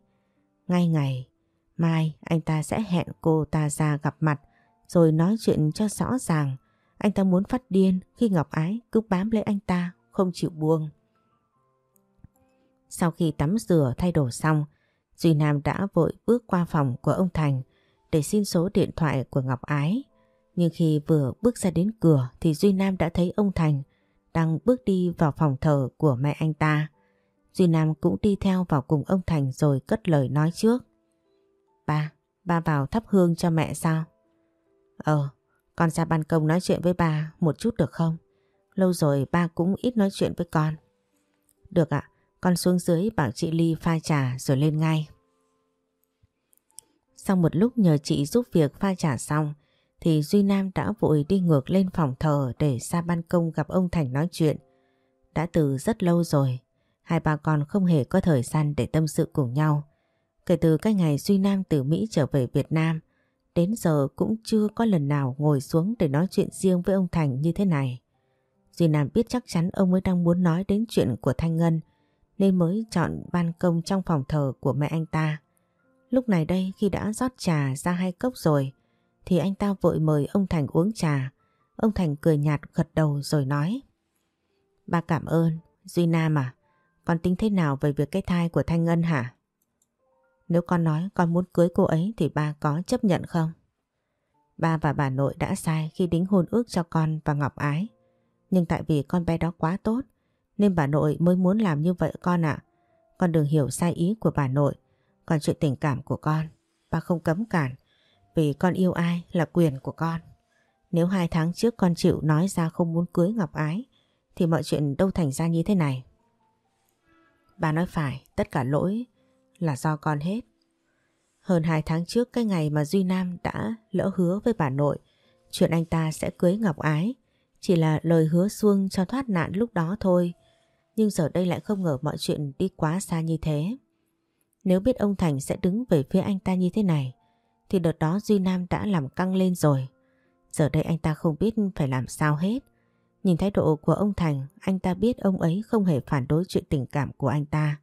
Ngay ngày, mai anh ta sẽ hẹn cô ta ra gặp mặt rồi nói chuyện cho rõ ràng Anh ta muốn phát điên khi Ngọc Ái cứ bám lấy anh ta, không chịu buông. Sau khi tắm rửa thay đồ xong, Duy Nam đã vội bước qua phòng của ông Thành để xin số điện thoại của Ngọc Ái. Nhưng khi vừa bước ra đến cửa thì Duy Nam đã thấy ông Thành đang bước đi vào phòng thờ của mẹ anh ta. Duy Nam cũng đi theo vào cùng ông Thành rồi cất lời nói trước. Ba, ba vào thắp hương cho mẹ sao? Ờ, con ra ban công nói chuyện với ba một chút được không? Lâu rồi ba cũng ít nói chuyện với con. Được ạ, con xuống dưới bảo chị Ly pha trà rồi lên ngay. Sau một lúc nhờ chị giúp việc pha trà xong thì Duy Nam đã vội đi ngược lên phòng thờ để ra ban công gặp ông Thành nói chuyện. Đã từ rất lâu rồi, hai bà con không hề có thời gian để tâm sự cùng nhau. Kể từ cái ngày Duy Nam từ Mỹ trở về Việt Nam, đến giờ cũng chưa có lần nào ngồi xuống để nói chuyện riêng với ông Thành như thế này. Duy Nam biết chắc chắn ông ấy đang muốn nói đến chuyện của Thanh Ngân, nên mới chọn ban công trong phòng thờ của mẹ anh ta. Lúc này đây khi đã rót trà ra hai cốc rồi thì anh ta vội mời ông Thành uống trà. Ông Thành cười nhạt gật đầu rồi nói Ba cảm ơn, Duy Nam à, con tính thế nào về việc cái thai của Thanh Ngân hả? Nếu con nói con muốn cưới cô ấy thì ba có chấp nhận không? Ba và bà nội đã sai khi đính hôn ước cho con và Ngọc Ái. Nhưng tại vì con bé đó quá tốt nên bà nội mới muốn làm như vậy con ạ. Con đừng hiểu sai ý của bà nội. Còn chuyện tình cảm của con, ba không cấm cản. Vì con yêu ai là quyền của con. Nếu hai tháng trước con chịu nói ra không muốn cưới Ngọc Ái thì mọi chuyện đâu thành ra như thế này. Bà nói phải, tất cả lỗi là do con hết. Hơn hai tháng trước cái ngày mà Duy Nam đã lỡ hứa với bà nội chuyện anh ta sẽ cưới Ngọc Ái chỉ là lời hứa xuông cho thoát nạn lúc đó thôi. Nhưng giờ đây lại không ngờ mọi chuyện đi quá xa như thế. Nếu biết ông Thành sẽ đứng về phía anh ta như thế này, thì đợt đó Duy Nam đã làm căng lên rồi. Giờ đây anh ta không biết phải làm sao hết. Nhìn thái độ của ông Thành, anh ta biết ông ấy không hề phản đối chuyện tình cảm của anh ta.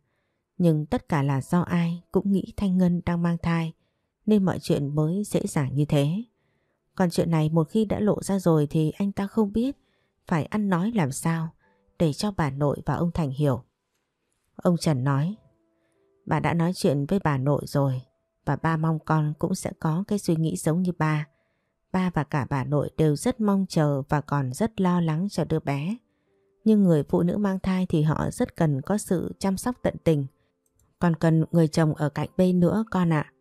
Nhưng tất cả là do ai cũng nghĩ Thanh Ngân đang mang thai, nên mọi chuyện mới dễ dàng như thế. Còn chuyện này một khi đã lộ ra rồi thì anh ta không biết phải ăn nói làm sao để cho bà nội và ông Thành hiểu. Ông Trần nói, bà đã nói chuyện với bà nội rồi và ba mong con cũng sẽ có cái suy nghĩ giống như ba. Ba và cả bà nội đều rất mong chờ và còn rất lo lắng cho đứa bé. Nhưng người phụ nữ mang thai thì họ rất cần có sự chăm sóc tận tình. Còn cần người chồng ở cạnh bên nữa con ạ.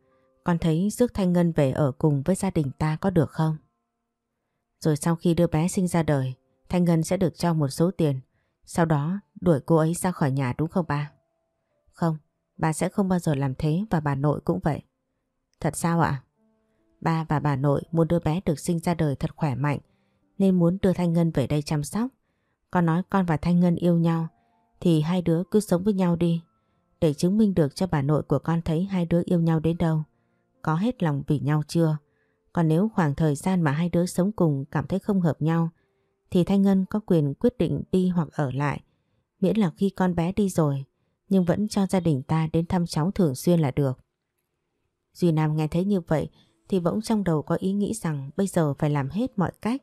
Con thấy rước Thanh Ngân về ở cùng với gia đình ta có được không? Rồi sau khi đứa bé sinh ra đời, Thanh Ngân sẽ được cho một số tiền. Sau đó đuổi cô ấy ra khỏi nhà đúng không ba? Không, ba sẽ không bao giờ làm thế và bà nội cũng vậy. Thật sao ạ? Ba và bà nội muốn đứa bé được sinh ra đời thật khỏe mạnh, nên muốn đưa Thanh Ngân về đây chăm sóc. Con nói con và Thanh Ngân yêu nhau, thì hai đứa cứ sống với nhau đi để chứng minh được cho bà nội của con thấy hai đứa yêu nhau đến đâu. Có hết lòng vì nhau chưa? Còn nếu khoảng thời gian mà hai đứa sống cùng cảm thấy không hợp nhau, thì Thanh Ngân có quyền quyết định đi hoặc ở lại miễn là khi con bé đi rồi, nhưng vẫn cho gia đình ta đến thăm cháu thường xuyên là được. Duy Nam nghe thấy như vậy, thì bỗng trong đầu có ý nghĩ rằng bây giờ phải làm hết mọi cách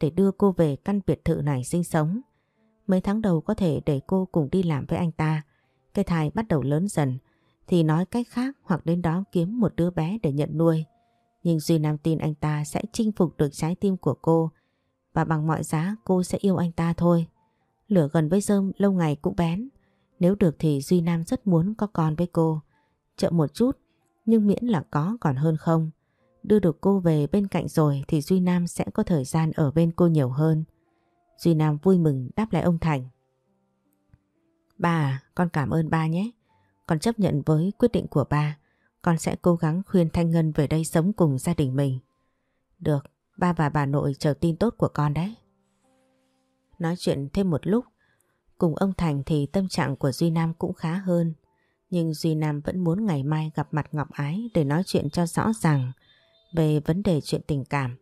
để đưa cô về căn biệt thự này sinh sống. Mấy tháng đầu có thể để cô cùng đi làm với anh ta. Cái thai bắt đầu lớn dần, thì nói cách khác hoặc đến đó kiếm một đứa bé để nhận nuôi. Nhưng Duy Nam tin anh ta sẽ chinh phục được trái tim của cô và bằng mọi giá cô sẽ yêu anh ta thôi. Lửa gần với dơm lâu ngày cũng bén. Nếu được thì Duy Nam rất muốn có con với cô. Chậm một chút nhưng miễn là có còn hơn không. Đưa được cô về bên cạnh rồi thì Duy Nam sẽ có thời gian ở bên cô nhiều hơn. Duy Nam vui mừng đáp lại ông Thành. Ba con cảm ơn ba nhé. Con chấp nhận với quyết định của ba. Con sẽ cố gắng khuyên Thanh Ngân về đây sống cùng gia đình mình. Được, ba và bà nội chờ tin tốt của con đấy. Nói chuyện thêm một lúc, cùng ông Thành thì tâm trạng của Duy Nam cũng khá hơn. Nhưng Duy Nam vẫn muốn ngày mai gặp mặt Ngọc Ái để nói chuyện cho rõ ràng về vấn đề chuyện tình cảm.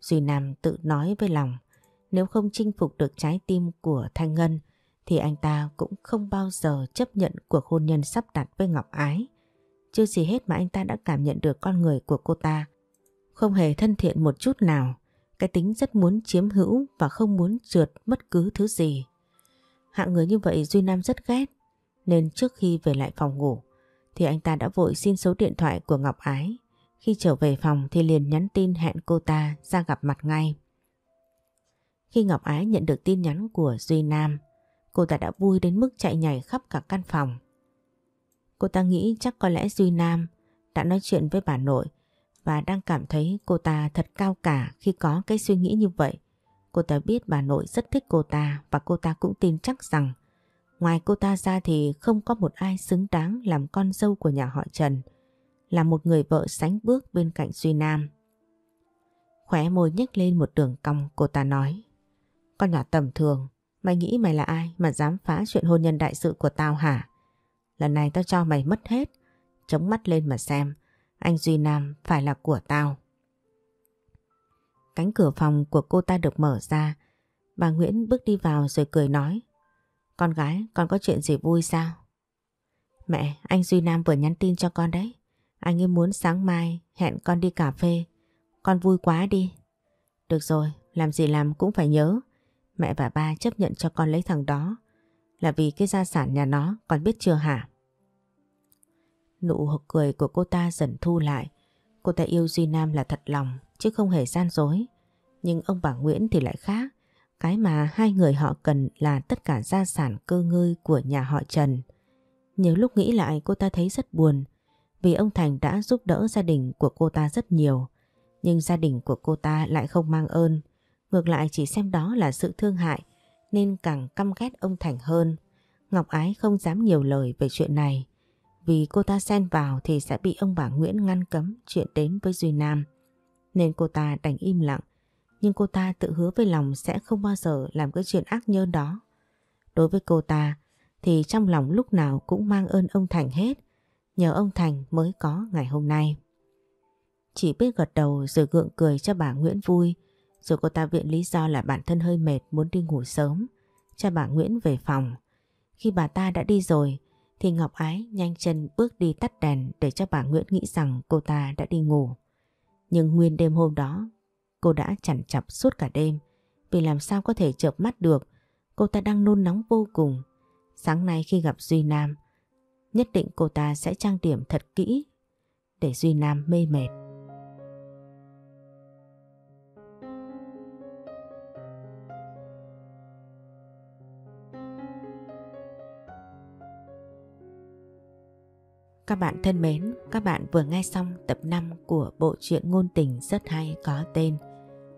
Duy Nam tự nói với lòng, nếu không chinh phục được trái tim của Thanh Ngân thì anh ta cũng không bao giờ chấp nhận cuộc hôn nhân sắp đặt với Ngọc Ái. Chưa gì hết mà anh ta đã cảm nhận được con người của cô ta không hề thân thiện một chút nào cái tính rất muốn chiếm hữu và không muốn trượt bất cứ thứ gì. Hạng người như vậy Duy Nam rất ghét, nên trước khi về lại phòng ngủ thì anh ta đã vội xin số điện thoại của Ngọc Ái. Khi trở về phòng thì liền nhắn tin hẹn cô ta ra gặp mặt ngay. Khi Ngọc Ái nhận được tin nhắn của Duy Nam, cô ta đã vui đến mức chạy nhảy khắp cả căn phòng. Cô ta nghĩ chắc có lẽ Duy Nam đã nói chuyện với bà nội và đang cảm thấy cô ta thật cao cả khi có cái suy nghĩ như vậy. Cô ta biết bà nội rất thích cô ta và cô ta cũng tin chắc rằng ngoài cô ta ra thì không có một ai xứng đáng làm con dâu của nhà họ Trần, là một người vợ sánh bước bên cạnh Duy Nam. Khóe môi nhếch lên một đường cong cô ta nói Con nhỏ tầm thường, mày nghĩ mày là ai mà dám phá chuyện hôn nhân đại sự của tao hả? Lần này tao cho mày mất hết, chống mắt lên mà xem, anh Duy Nam phải là của tao. Cánh cửa phòng của cô ta được mở ra, bà Nguyễn bước đi vào rồi cười nói con gái, con có chuyện gì vui sao? Mẹ, anh Duy Nam vừa nhắn tin cho con đấy. Anh ấy muốn sáng mai hẹn con đi cà phê. Con vui quá đi. Được rồi, làm gì làm cũng phải nhớ. Mẹ và ba chấp nhận cho con lấy thằng đó. Là vì cái gia sản nhà nó, con biết chưa hả? Nụ cười của cô ta dần thu lại. Cô ta yêu Duy Nam là thật lòng, chứ không hề gian dối. Nhưng ông bà Nguyễn thì lại khác. Cái mà hai người họ cần là tất cả gia sản cơ ngơi của nhà họ Trần. Nhiều lúc nghĩ lại cô ta thấy rất buồn, vì ông Thành đã giúp đỡ gia đình của cô ta rất nhiều. Nhưng gia đình của cô ta lại không mang ơn. Ngược lại chỉ xem đó là sự thương hại, nên càng căm ghét ông Thành hơn. Ngọc Ái không dám nhiều lời về chuyện này vì cô ta xen vào thì sẽ bị ông bà Nguyễn ngăn cấm chuyện đến với Duy Nam. Nên cô ta đành im lặng nhưng cô ta tự hứa với lòng sẽ không bao giờ làm cái chuyện ác nhơn đó. Đối với cô ta, thì trong lòng lúc nào cũng mang ơn ông Thành hết. Nhờ ông Thành mới có ngày hôm nay. Chỉ biết gật đầu rồi gượng cười cho bà Nguyễn vui. Rồi cô ta viện lý do là bản thân hơi mệt muốn đi ngủ sớm. Cho bà Nguyễn về phòng. Khi bà ta đã đi rồi, thì Ngọc Ái nhanh chân bước đi tắt đèn để cho bà Nguyễn nghĩ rằng cô ta đã đi ngủ. Nhưng nguyên đêm hôm đó cô đã chằn chọc suốt cả đêm vì làm sao có thể chợp mắt được cô ta đang nôn nóng vô cùng. Sáng nay khi gặp Duy Nam nhất định cô ta sẽ trang điểm thật kỹ để Duy Nam mê mệt. Các bạn thân mến, các bạn vừa nghe xong tập 5 của bộ truyện ngôn tình rất hay có tên